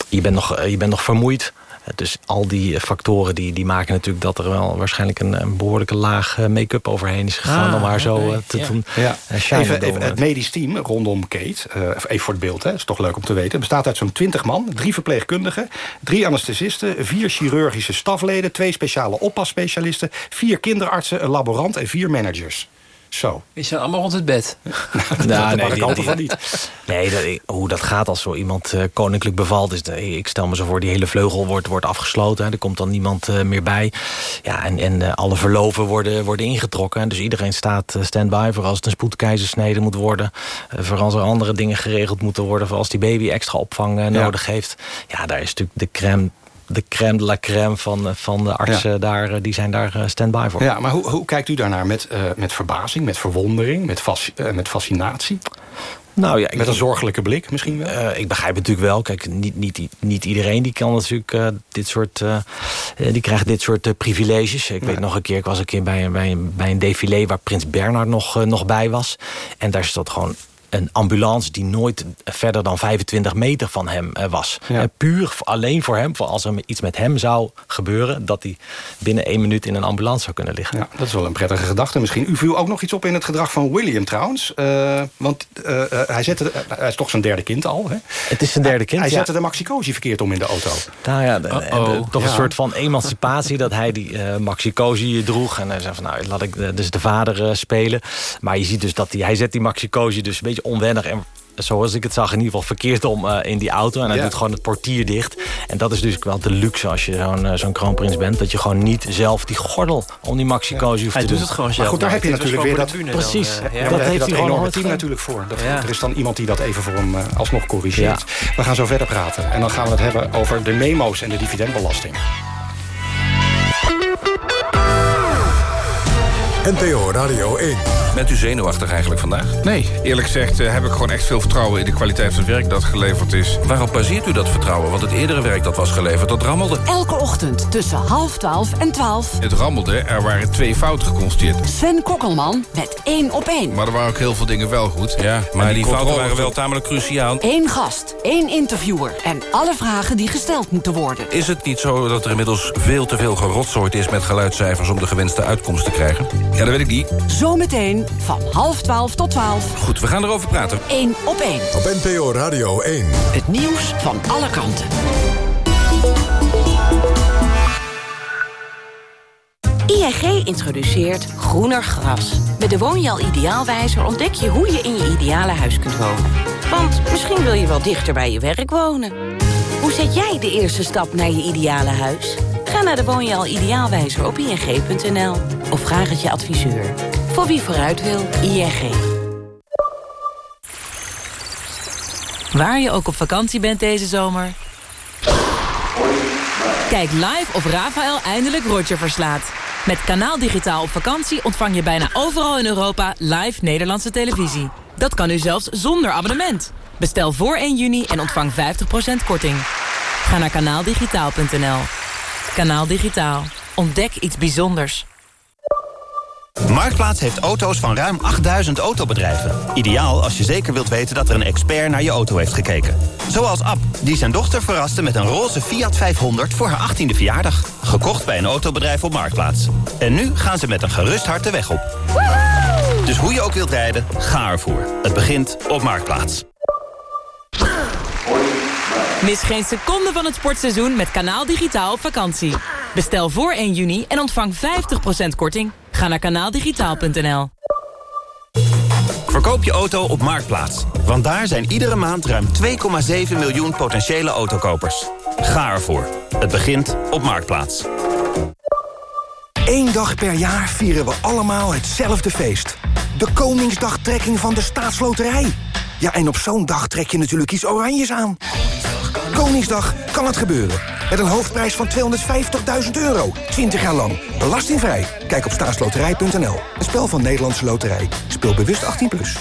Je bent nog, je bent nog vermoeid. Eh, Dus al die eh, factoren die, die maken natuurlijk dat er wel waarschijnlijk een, een behoorlijke laag eh, make-up overheen is gegaan. Ah, om haar zo te ja. doen Ja. shinen Even, door, even het medisch team rondom Kate. eh, even voor het beeld, hè. is toch leuk om te weten. Bestaat uit zo'n 20 man, drie verpleegkundigen... drie anesthesisten, vier chirurgische stafleden... twee speciale oppasspecialisten, vier kinderartsen... een laborant en vier managers. Zo. Is ze allemaal rond het bed? De <laughs> nee, van niet. Nee, dat- hoe dat gaat als zo iemand eh, koninklijk bevalt... is de, ik stel me zo voor, die hele vleugel wordt, wordt afgesloten. Hè, er komt dan niemand eh, meer bij. Ja, en, en eh, alle verloven worden, worden ingetrokken. hè, dus iedereen staat stand-by voor als het een spoedkeizersnede moet worden. voor als er andere dingen geregeld moeten worden. Voor als die baby extra opvang nodig heeft. Ja, daar is natuurlijk de crème... De crème de la crème van, van de artsen, daar, eh, die zijn daar eh, stand-by voor. Ja, maar hoe, hoe kijkt u daarnaar? Met, eh, met verbazing, met verwondering, met, met fascinatie? Nou ja, met een zorgelijke blik misschien wel? Ik begrijp het natuurlijk wel. Kijk, niet, niet, niet iedereen die kan natuurlijk dit soort, die krijgt dit soort privileges. Ik weet nog een keer, ik was een keer bij, een- bij, een- bij een défilé waar Prins Bernhard nog, nog bij was. En daar stond gewoon een ambulance die nooit verder dan 25 meter van hem eh, was. Eh, puur alleen voor hem, voor als er iets met hem zou gebeuren... dat hij binnen één minuut in een ambulance zou kunnen liggen. Ja, dat is wel een prettige gedachte misschien. U viel ook nog iets op in het gedrag van William trouwens. Eh, want hij, zette, hij is toch zijn derde kind al. Hè? Het is zijn derde kind, Hij ja. zette de maxicosi verkeerd om in de auto. Nou ja, de- de- toch Ja. een soort van emancipatie dat hij die eh Maxi Cosi droeg. En hij zei van, nou, laat ik de, dus de vader eh, spelen. Maar je ziet dus dat hij, hij zet die Maxi Cosi dus een beetje onwennig en zoals ik het zag, in ieder geval verkeerd om eh, in die auto. En hij Ja. doet gewoon het portier dicht. En dat is dus wel de luxe als je zo'n eh, zo'n kroonprins bent. Dat je gewoon niet zelf die gordel om die Maxi Cosi hoeft Hij te doet doen. het gewoon zelf. Maar goed, daar Nou, heb je natuurlijk weer gewoon dat... dan, Precies. eh, ja. Dat heeft hij gewoon enorme team natuurlijk voor. Dat, Ja. Er is dan iemand die dat even voor hem alsnog corrigeert. We gaan zo verder praten. En dan gaan we het hebben over de memo's en de dividendbelasting. NPO Radio 1. Bent u zenuwachtig eigenlijk vandaag? Nee, eerlijk gezegd eh, heb ik gewoon echt veel vertrouwen in de kwaliteit van het werk dat geleverd is. Waarop baseert u dat vertrouwen? Want het eerdere werk dat was geleverd, dat rammelde. Elke ochtend tussen half twaalf en twaalf. Het rammelde, er waren twee fouten geconstateerd. Sven Kokkelman met één op één. Maar er waren ook heel veel dingen wel goed. Ja, maar die fouten waren wel tamelijk cruciaal. Eén gast, één interviewer en alle vragen die gesteld moeten worden. Is het niet zo dat er inmiddels veel te veel gerotzooid is met geluidscijfers om de gewenste uitkomst te krijgen? Ja, dat weet ik niet. Zometeen van half twaalf tot twaalf. Goed, we gaan erover praten. Eén op één. Op NPO Radio 1. Het nieuws van alle kanten. ING introduceert groener gras. Met de Woonjaal Ideaalwijzer ontdek je hoe je in je ideale huis kunt wonen. Want misschien wil je wel dichter bij je werk wonen. Hoe zet jij de eerste stap naar je ideale huis? Ga naar de Woonjaal Ideaalwijzer op ing.nl of vraag het je adviseur. Voor wie vooruit wil, ING. Waar je ook op vakantie bent deze zomer. Kijk live of Rafael eindelijk Roger verslaat. Met Kanaal Digitaal op vakantie ontvang je bijna overal in Europa live Nederlandse televisie. Dat kan nu zelfs zonder abonnement. Bestel voor 1 juni en ontvang 50% korting. Ga naar kanaaldigitaal.nl. Kanaal Digitaal. Ontdek iets bijzonders. Marktplaats heeft auto's van ruim 8000 autobedrijven. Ideaal als je zeker wilt weten dat er een expert naar je auto heeft gekeken. Zoals Ab, die zijn dochter verraste met een roze Fiat 500 voor haar 18e verjaardag. Gekocht bij een autobedrijf op Marktplaats. En nu gaan ze met een gerust hart de weg op. Dus hoe je ook wilt rijden, ga ervoor. Het begint op Marktplaats. Mis geen seconde van het sportseizoen met Kanaal Digitaal op vakantie. Bestel voor 1 juni en ontvang 50% korting. Ga naar kanaaldigitaal.nl. Verkoop je auto op Marktplaats. Want daar zijn iedere maand ruim 2,7 miljoen potentiële autokopers. Ga ervoor. Het begint op Marktplaats. Eén dag per jaar vieren we allemaal hetzelfde feest. De Koningsdagtrekking van de Staatsloterij. Ja, en op zo'n dag trek je natuurlijk iets oranjes aan. Koningsdag kan het gebeuren. Met een hoofdprijs van 250.000 euro. 20 jaar lang. Belastingvrij. Kijk op staatsloterij.nl. Een spel van Nederlandse Loterij. Speel bewust 18+. Plus.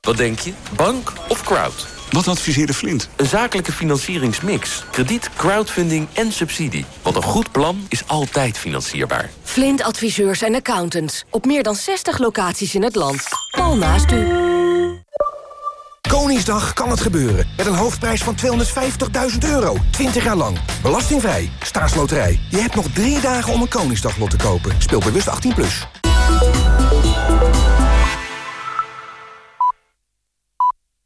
Wat denk je? Bank of crowd? Wat adviseerde Flint? Een zakelijke financieringsmix. Krediet, crowdfunding en subsidie. Want een goed plan is altijd financierbaar. Flint adviseurs en accountants. Op meer dan 60 locaties in het land. Al naast u. Koningsdag kan het gebeuren. Met een hoofdprijs van 250.000 euro. 20 jaar lang. Belastingvrij. Staatsloterij. Je hebt nog drie dagen om een Koningsdaglot te kopen. Speel bewust 18+. Plus.